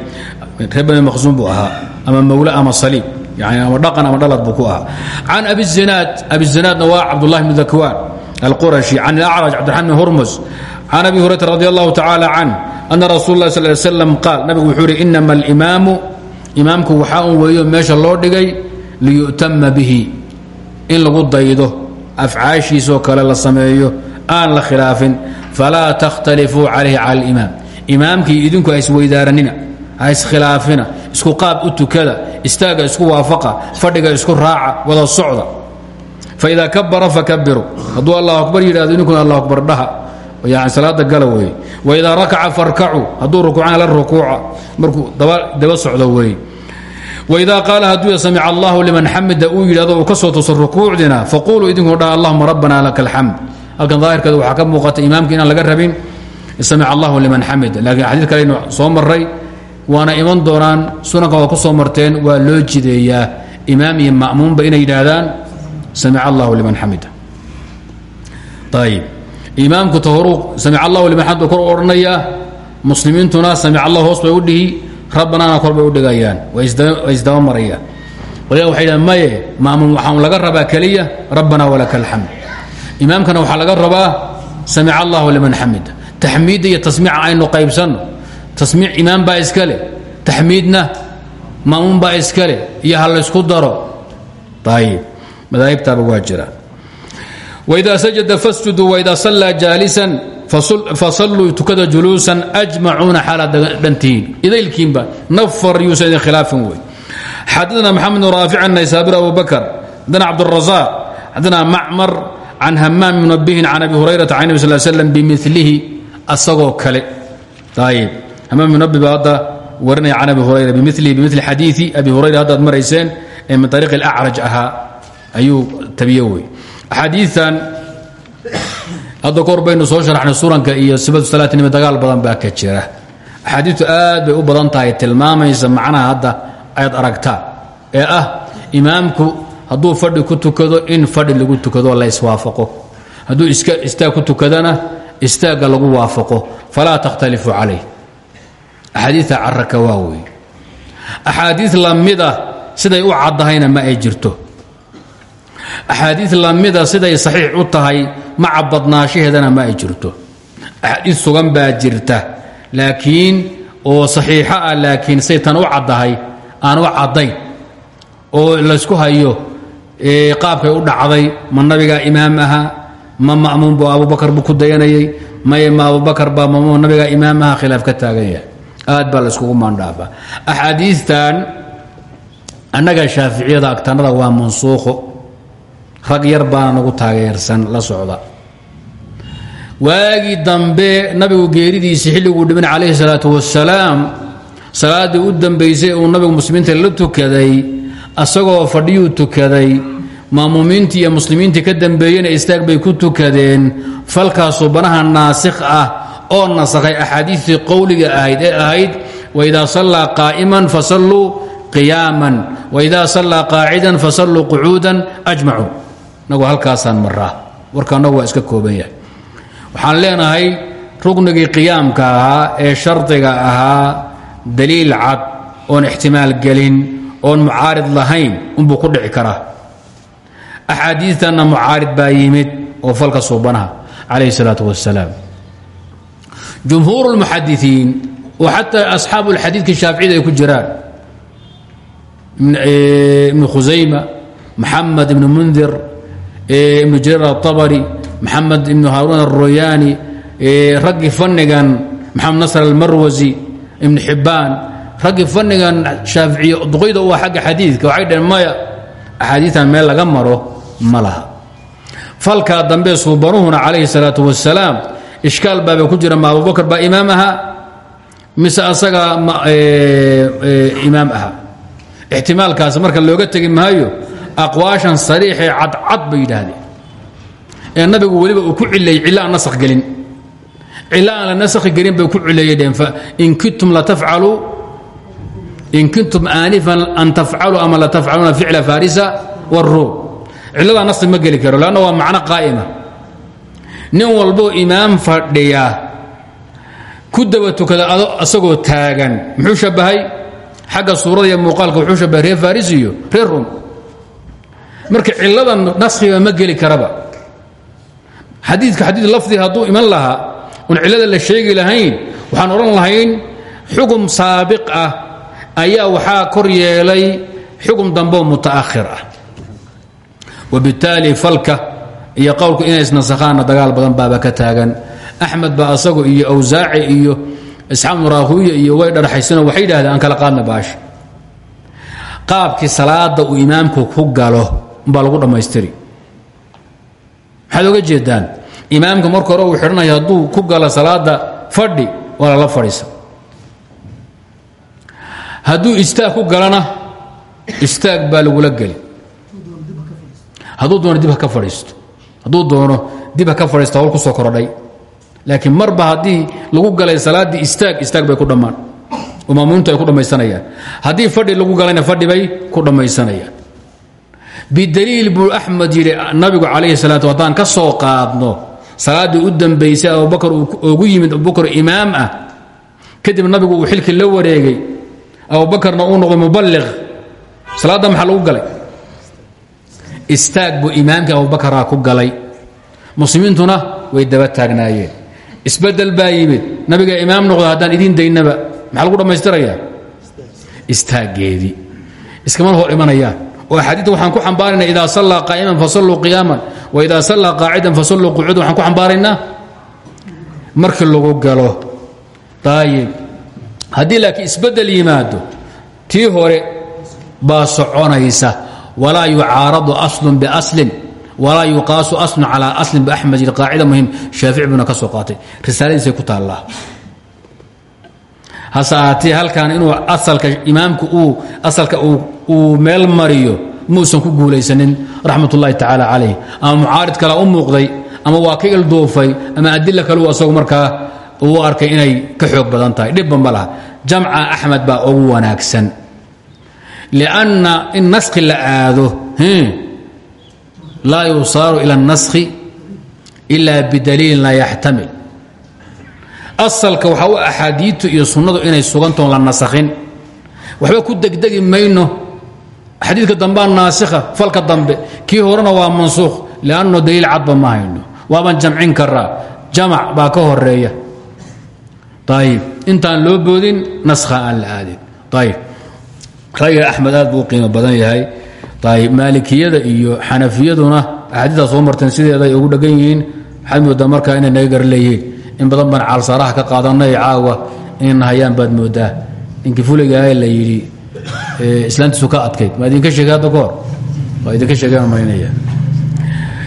reer bani maqsuum buu ahaa ama mawla ama saliib yani ama dhaqan ama dhalad buu ku ahaa. Can abizinaad abizinaadna waa cabdullahi bn dakwaan alqurashi can alacraj cabdiraxmaan bn hormus can abi hurayrata radi allahu tacaala can ana rasuul lah sal slam qaal nabigu wuxuu ihi inama alimaamu imaamku waxaa un weeyo meesha loo dhigay liyu'tama bihi in lagu daydo afcaashiisoo kale la sameeyo aan la khilaafin falaa takhtalifuu calayhi cala alimaam. Imaamkii idinku ha isweydaaranina ha iskhilaafina isku qaab u tukada istaaga isku waafaqa fadhiga isku raaca wada socda. Faidaa kabara fakabiru hadduu allahu akbar yidhahdo idinkuna allahu akbar dhaha. Yani salaada gala weeye. Waidaa rakaca farkacuu hadduu rukuucana la rukuuca. Markuu daba socdo weeye waidaa qaala hadduu samic allahu liman xamida uu yidhahdo uu ka soo tuso rukuucdina faquluu idinkuna dhaha allahuma rabbana laka alxamd halkan daahirkeeda waxaa ka muuqata imaamka inaan laga rabin samic allahu liman xamida laakiin xadiid kaleynu soo maray waana iman doonaan sunanka waa ku soo marteen waa loo jideeyaa. Imaam iyo ma'muumba inay yidhaahdaan samic allahu liman xamida ayib imaamku tahoruu samic allahu liman xamida kor u odhanayaa muslimiintuna samic allah hoos bay u dhihi rabbanaana kor bay u dhigayaan way isdaba marayaan. Qolyaa waxay dhahan maye ma'muum waxaan laga rabaa keliya rabbana walaka alxamd imaamkana waxaa laga rabaa samic allahu liman xamida taxmiidda iyo tasmiica aynu qaybsanno. Tasmiic imaam baa iska leh. Taxmiidna maamuun baa iyo ha laysku daro. Ayib madaahibtaaba waa jira. Wإida sajada fasjuduu wإida sallaa jaalisan fasalluu tukada juluusan ajmacuuna xaalaad dhantihiin idaylkiinba nafar yuusan idin khilaafin wey xadana maxamed bn raafic naysaabir abu bakr xadana cabdurasaaq xadana macmar can hamaam munabihin can abi hurayrata can nabi sal slam bimilihi asagoo kale. Ayb hamaam munabi baa hadda warinaya abi hurayra bimilihi bimili xadiidi abi hurayra haddaad marayseen min ariiqi alacraj ahaa. Ayuu tabiyo wey axaadiian hadda kor baynu soo sharaxnay suranka iyo sifatu salaatinima dagaal badan baa ka jira. Axaadiistu aad bay u badan tahay tilmaamaysa macnaha hadda ayaad aragtaa ee ah imaamku hadduu fadhi ku tukado in fadhi lagu tukado la iswaafaqo. Hadduu istaag ku tukadana istaagga lagu waafaqo. Falaa takhtalifu calayh. Axaadiita caraka waa wey axaadiid la mid ah siday u caddahayna ma ay jirto. Axaadiid lamida siday saxiix u tahay maca badnaashaheedana ma ay jirto. Axaadiid sugan baa jirta laakiin oo saxiixo ah laakiin say tan u caddahay aan u caddayn oo laysku hayo qaabkay u dhacday ma nabigaa imaam ahaa ma ma'muun bu abubakar buu ku dayanayay maye ma abubakar baa mamuun nabigaa imaam ahaa khilaaf ka taagan yahay. Aad baa layskugu maandhaafaa. Axaadiistan annaga shaaficiyada agtanada waa mansuukho rag yar baana nagu taageersan la socda. Waagii dambe nabigu geeridiisii xilliguu dhiban calayhi salaatu wasalaam salaaddii u dambaysay uu nabigu muslimiinta la tukaday asagoo fadhiyuu tukaday maamuumiintii iyo muslimiintii ka dambeeyena istaag bay ku tukadeen falkaasuu banaha naasikh ah oo nasakhay axaadiistii qowliga ahayd ee ahayd waidaa sallaa qaa'iman fasalluu qiyaaman waidaa sallaa qaacidan fasalluu qucuudan ajmacuu nagu halkaasaan maraa warka annagu waa iska kooban yahay. Waxaan leenahay rugnigii qiyaamka ahaa ee shardiga ahaa daliil cad oon ixtimaal gelin oon mucaarid lahayn unbuu ku dhici karaa. Axaadiistanna mucaarid baa yimid oo falka suubanaha calayhi salaatu wasalaam jumhuuru lmuxadisiin oo xataa asxaabu lxadiidka shaaficida ay ku jiraan ibnu eh, khusayma maxamed ibnu mundir ibnu jariir aabari maxamed ibnu haarun aroyaani raggii fanigan maxamed nasr almarwasi ibnu xibbaan raggii fanigan shaaficiy duqayda u ah agga xadiika waxay dheen maya axaadiitan meel laga maro ma laha. Falkaa dambe suubanuhuna calayhi salaau wasalaam ishkaal baabay ku jira ma abubakr baa imaam ahaa mise asagaa imaam ahaa marka looga tegi maayo aqwaashan sariixee cadcad bay yidhaahdeen. Ee nabigu weliba uu ku cileeyey cilo aan nasakh gelin. La nasakhi gelin bay ku cileeyey dheen in kintum latafcaluu in kuntum aanifan an tafcaluu ama latafcaluuna ficla farisa wاruum ciladaa nasri ma geli karo lanna waa macno qaa'ima. Nin walboo imaam fadhiya ku daba tukada asagoo taagan muxuu shabahay xagga suurada iyo wuxuu shabahay reer faris iyo marka cilada naskhiga ma geli karaba. Xadiidka xadiid lafdi hadduu iman lahaa un cilada la sheegi lahayn waxaan odhan lahayn xugum saabiq ah ayaa waxaa kor yeelay xugum dambeoo muta'akhir ah. Wabittaali falka iyo qowlku inay isnasakhaanna dagaal badan baaba ka taagan. Axmed baa asagu iyo awsaaci iyo isxaaq muraahuya iyo way dharxaysano waxay yidhahdeen aan kala qaadna baasha qaabkii salaada uu imaamku ku galo umbaa lagu dhammaystiri. Maxaad jeedaan? Imaamka marka hore uu xidhanaya hadduu ku galo salaada fadhi waa lala fadhiisa. Hadduu istaag ku galana istaag baa lagula geli. Hadduu doono dib ha ka fadhiisto. Hadduu doono dib ha ka fadhiista hawl soo korodhay. Laakiin marba haddii lagu galay salaaddii istaag istaag bay ku dhammaan. Oo ay ku dhammaysanayaan. Haddii fadhi lagu galayna fadhi bay ku dhammaysanayaan bidaliil buu axmed yidhi nabigu calayhi salaatu haddaan ka soo qaadno. Salaaddii u dambaysay abubakar ugu yimid abubakar imaam ah. Kadib nabigu uu xilkii la wareegay. Abubakarna uu noqday muballiq salaadda maxaa lagu galay? Istaag buu imaamkii abubakaraa ku galay. Muslimiintuna way daba taagnaayeen. Isbedel baa yimid. Nabiga imaam noqda haddaan idiin daynaba. Maxaa lagu dhammaystirayaa? Istaageedii iskamana hor imanayaan oo axaadiita waxaan ku xambaaraynaa idaa sallaa qaa'iman fasalluu qiyaaman wa idaa sallaa qaacidan fasalluu qucuudan waxaan ku xambaaraynaa markii lagu galo. Ayib haddii laakiin isbeddel yimaado tii hore baa soconaysa walaa yucaaradu aslun biaslin walaa yuqaasu aslun calaa aslin biaxmed qaacida muhiim shaafici buuna ka soo qaatay. Risaaladiisay ku taallaa hase ahaatee inuu asalka imaamku uu asalka uu meel mariyo muusan ku guulaysanin raxmat ullahi tacaala calayh. Ama mucaarid kale u muuqday ama waa ka ilduufay ama adila kaleu asagu markaa uu arkay inay ka xoog badan tahay. Dhibba ma laha jamca axmed baa ugu wanaagsan. Lianna in naskhi la aado laa yusaaru ila اnaskhi ila bidaliilin laa yaxtamil asalka waxaa u axaadiitu iyo sunnadu inay sugantoon la nasakhin. Waxba ku degdegi mayno. Xadiidka dambaa naasikha falka dambe kii horena waa mansuukh lianno daliil cadba ma hayno. Waaban jamcin karaa jamac baa ka horreeya ayib intaan loo boodin naskha aan la aadin. Ayib ra'yiga axmed aad buu u qiimo badan yahay. Ayib maalikiyada iyo xanafiyaduna axaadiidaa soo marteen sideeday ugu dhegan yihiin. Moodaa markaa inay naga gar leeyihiin in badan baan caalsaaraha ka qaadanay caawa inayna hayaan baad moodaa. Ninkii fuligaah la yidhi islaantiisu ka adkayd ma idinka sheegay hadda kahor waa idinka sheegeen maynaya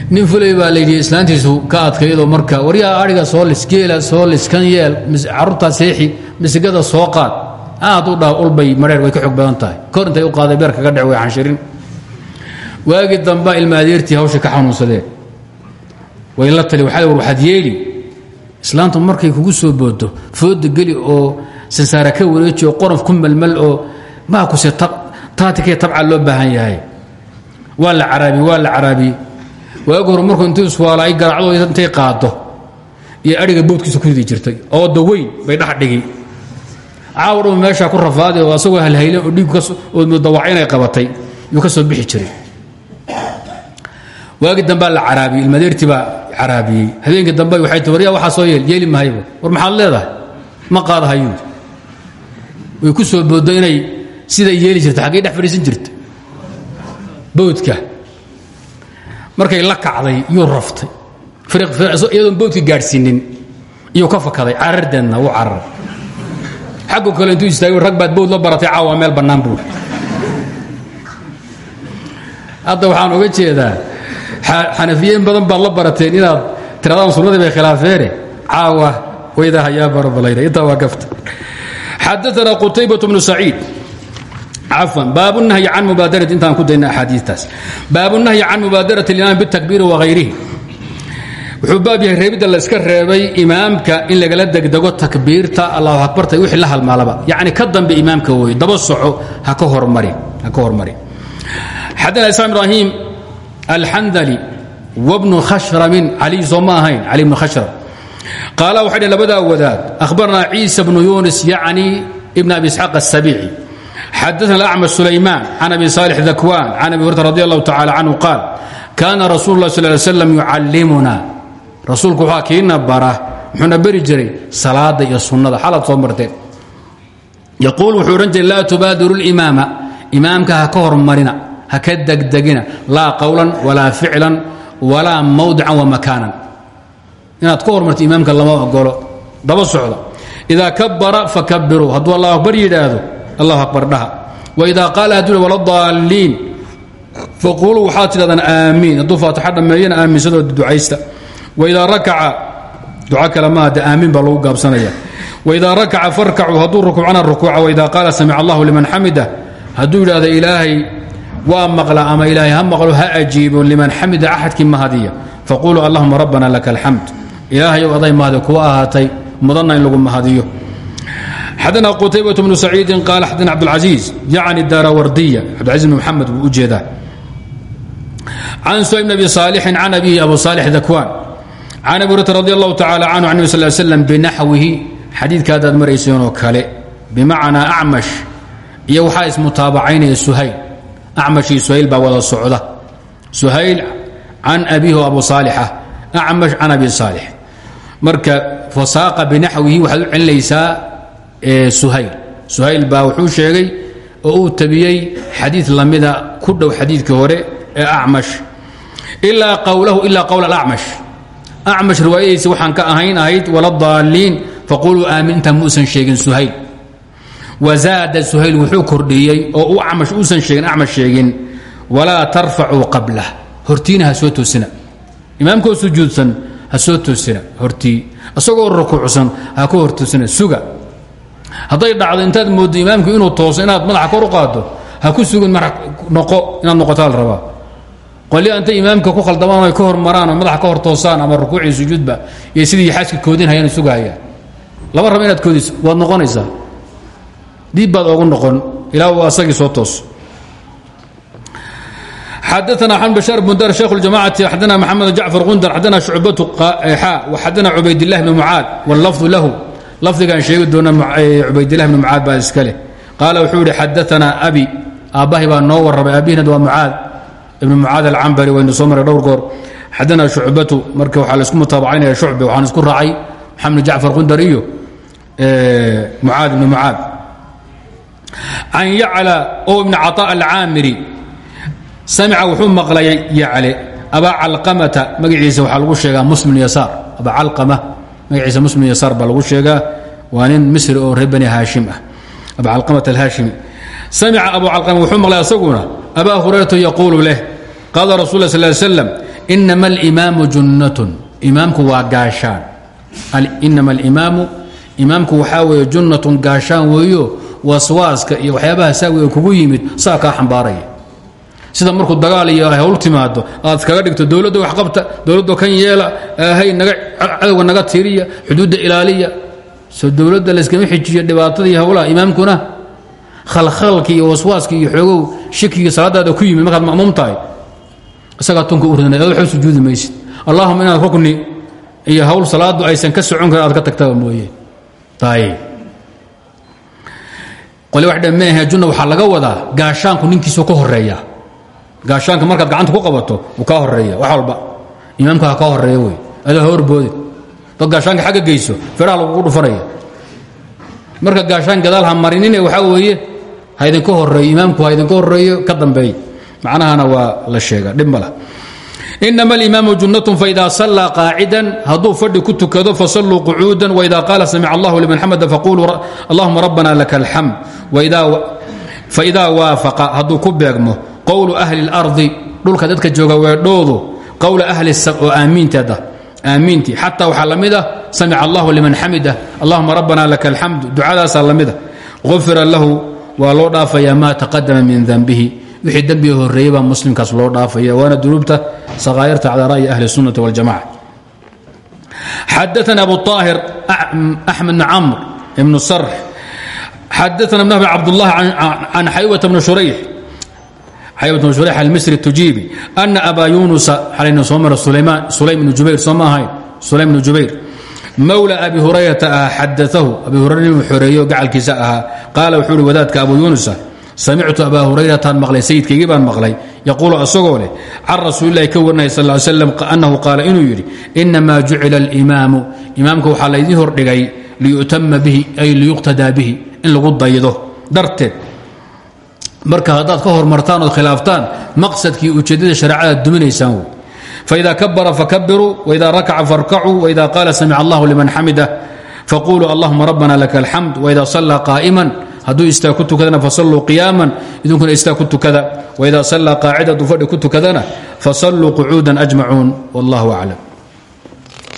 nin fulay baa layidhi islaantiisu ka adkaydoo marka waryaha adhiga soo lis geela soo lis kan yeel carruurtaa seexi misigada soo qaad aad u dhaa ulbay mareer way ka xog badan tahay. Kor intay u qaaday beer kaga dhec xanshirin. Waagii damba ilma hawsha ka xanuunsadeen way la tali waxaa war waxaad yeeli islaantu markay kugu soo boodo fooda geli oo sansaara ka wareeji oo qorof ku melmel oo maa kuse taatikee tabca loo baahan yahay? Waa la caraabi waa la caraabi. Markuu intuu iswaala ay garacdo intay qaado iyo adhiga boodkiisa ku ridi jirtay ooda weyn bay dhex dhigi. Caawa meeshaa ku rafaaday oo asagoo halhaylan oo dhiig oo mudawac qabatay yuu ka bixi jiray. Waagi dambaa la caraabiyey ilmadeertii baa caraabiyey habeenkii dambe waxay ti waryaa waxaa soo yeel yeeli mahayba war maxaad leedahay? Ma qaadahayuu way ku soo booddo inay siday yeeli jirta xaggay dhex fadhiisan jirta. Bowdka markay la kacday yuu raftay. Iyadoon bowdka gaadhsiinin iyuu ka fakaday carardeedna wuu cararay. Xaggu kale intuu istaagay rag baad bowd la baratay caawa meel bannaan buuri hadda waxaan uga jeedaa xanafiyein badan baad la barateen inaad tiradaan sunnadii bay khilaafeene caawa waydaa hayaa barbalayna intaa waa gafta. Xadaana qutaybaة bnu saciid. Cafwan baabu nahyi can mubaadarati intaan ku dayna axaadiitaas baabu nahyi can mubaadarati اlimaam bitakbiiri wahayrihi wuxuu baab yahay reebidda la iska reebay imaamka in lagala degdego takbiirta. Allahu akbarta wixii la halmaalaba. Yacni ka dambe imaamka wey daba soco ha ka hormari ha ka hormari xadana islam ibraahim alxandali wbnu khashramin caliy soo ma ahayn? Cali bnu khashram qaala waxay dhn labadaa wadaad ahbarna ciisa bnu yunis yacni ibn abi isxaaq aلsabici xadaana acmash sulaymaan can abi saalix dakwan can abi hurata radi allahu tacala canhu qaal kaana rasuulu lah sal ly slam yucallimuna. Rasuulku waxaa kiina bara muxuuna beri jiray salaada iyo sunnada. Xalaad soo marteen. Yaquul wuxuu odhan jiray laa tubaadiru limaama. Imaamka ha ka hormarina ha ka degdegina laa qowlan walaa ficlan walaa mawdican wamakaanan inaad ka hormarto imaamka lama ogolo daba socda. Idaa kabara fakabiruu hadduu allahu akbar yidhaahdo allahu akbar dhaha. Waidaa qaala hadduu waladaalliin faquuluu waxaad tidhahdaan aamiin. Hadduu faatixa dhammeeyana aaminsadoo ducaysta. Waidaa rakaca duca kale maaha de aamiin baa lagu gaabsanaya. Waidaa rakaca farkacuu hadduu rukuucana rukuuca. Waidaa qaala samic allahu liman xamida hadduu yidhahdo ilaahay waa maqla ama ilaahay ha maqlo ha ajiibo liman xamida axadkii mahadiya faquluu allahuma rabbana laka alxamd ilaahayow aday mahadi kuwa ahaatay mudanna lagu mahadiyo. Xadana qutaybaة bnu saciidin qaal xadana cabdاlcaziiz yacni daarawardiya. Cabdilcaziz bn maxamed buu u jeedaa. Can suhayb bn abi saalixin can abu saalix dakwan can abi hurata radi allahu tacala canhu can nebi sal slam binaxwihi xadiidka haddaad marayseenoo kale bimacnaa acmash iyo waxaa ismutaabacaynaya suhayl acmashii suhayl baa wada socda suhayl can abihi abu saalixa acmash can abi saalix marka fasaaqa binaxwihi waxaad u celinaysaa suhayl suhayl baa wuxuu sheegay oo uu tabiyey xadiid lamida ku dhow xadiidkii hore ee acmash ilaa qawlahu ilaa qowla alacmash acmash riwaayadiisa waxaan ka ahayn ahayd wala daaliin faquluu aamin intaan muusan sheegin suhayl wazaada suhayl wuxuu kordhiyey oo u acmash uusan sheegin acmash sheegin walaa tarfacuu qablah hortiina ha soo toosina. Imaamkoo sujuudsan ha soo toosina. Hortii isagoo rukuucsan ha ku hortoosina suga. Hadday dhacdo intaad mooddo imaamku inuu tooso inaad madaxa kor u qaado ha ku sugin mar noqo inaad noqotaa la rabaa. Qolya imaamka ku khaldamaan ay ka hormaraan oo madaxa ka hor toosaan ama rukuucii sujuudba iyo sidii xaaska koodinhayaan sugahayaan lama raba inaad koodiso waad noqonaysaa diib baad ogu noqon. Ilaa asagii soo toos. Xadana xan bashaar bundar sheekh اljamacati xadana maxamed jacfar qundar xadana shucbatu xa waxadana cubaydilah bni mucaad wاllafdu lahu. Lafdigaan sheegi doona eh, cubaydilah bni mucaad baa iskale qaala wuxuu yihi xadaana abi. Aabbahi baa noo warramay aabbihinad waa mucaad ibn mucaad alcambari waynu soo maray dhowr goor. Xadana shucbatu marka waxaa la isku mutaabacaynaya shucbe waxaan isku raacay maxamed jacfar qundar iyo eh, mucaad ibni mucaad an yacla oo ibn caطa alcaamiri samica wuxuu maqlay yacle abaa calqamata magaciisa waxaa lagu sheegaa muslim yasaar abaa calqama magaciisa muslim yasaar baa lagu sheegaa waa nin oo reer bani haashim ah abaa calqamat alhaashimi samica abu calqama wuxuu maqlay asaguna abaa hurayrata yaquulu leh qaala rasul lla sl slam inama alimaamu junnatun imaamku waa gaashaan inama alimaamu imaamku waxaa weeye junnatun waswaaska iyo waxyaabaha saawiga kugu yimid saa kaa xambaaraya. Sida markuu dagaal iyo hawl timaado aad kaga dhigto dowladda wax qabta dowladda kan yeela hay naga cadowga naga tiriya xuduudda ilaaliya. Soo dowladda layskama xijiyo dhibaatada iyo hawlaha imaamkuna? Khalkhalki iyo waswaaski iyo xoogow shikigii salaadaada ku yimid markaad ma'muum tahay. Isagaa tunka u ridnay ad maysid. Allahuma inaad rukni iyo hawl salaadu aysan ka socon karin aad ka tagtaba mooye qole wax dhan maahe junna waxaa laga wadaa gaashaanku ninkiisuu ka horreeya gaashaanka markaad gacanta ku qabato wuu kaa horreeya wax walba. Imaamka ha kaa horreeya wey adoo horboodi dad gaashaanka xagga geyso feraha lagugu dhufanaya. Marka gaashaan gadaal ha marinine waxaa weeye ha idinka horeeyo imaamku ha idinka horeeyo ka dambeey macnahana waa la sheega dhib ma lah inama alimaamu junnatun faida sallaa qaacidan hadduu fadhi ku tukado fasalluu qucuudan waida qaala samic allahu liman xamada faquluu allahuma rabbana laka alxamd faidaa waafaqa hadduu ku beegmo qowlu ahli اlardi dhulka dadka jooga weedhoodu qowla ahli oo aamiinteeda aamiintii xataa waxaa la mid ah samic allahu liman xamida allahuma rabbana laka alxamd ducadaasaa la mida ufira lahu waa loo dhaafayaa ma taqadama min danbihi wixii dembiga horreeyey baa muslimkaas loo dhaafaya waana dunuubta sakaayarta calaa ra'yi ahli sunnati waljamaca xadaana abu طaahir axmed bn camr ibnu sarx xadaana bn cabdاllahi can xaywata bni shurayx xaywat bn shurayx almisri tujiibi. Ana abaa yunusa xalayna soo mara sulaymaan sulaym bnu jubayr soo ma ahayn. Sulaym bnu jubayr. Mawla abi hurayrata ah xadaahu abi hurayra inuu xoreeyo gacalkiisa ahaa samictu abaa hurayrataan maqlay sayidkaygii baan maqlay. Yaquulu asagoo leh can rasuulilahi ka warinaya sal slam annahu qaala inuu yidhi inamaa jucila alimaamu imaamka waxaa laydii hordhigay liyu'tama bihi ay liyuqtadaa bihi in lagu daydo. Darteed marka haddaad ka hormartaan ood khilaaftaan maqsadkii ujeeddada shareecadaad duminaysaan wey faida kabara fakabiruu waida rakaca farkacuu waida qaala samic allahu liman xamida faquluu allahuma rabbana laka alxamd waida sallaa qaa'iman hadduu istaag ku tukadana fasalluu qiyaaman idinkuna istaag ku tukada. Waida sallaa qaacida hadduu fadhi ku tukadana fasalluu qucuudan ajmacuun wallahu aclam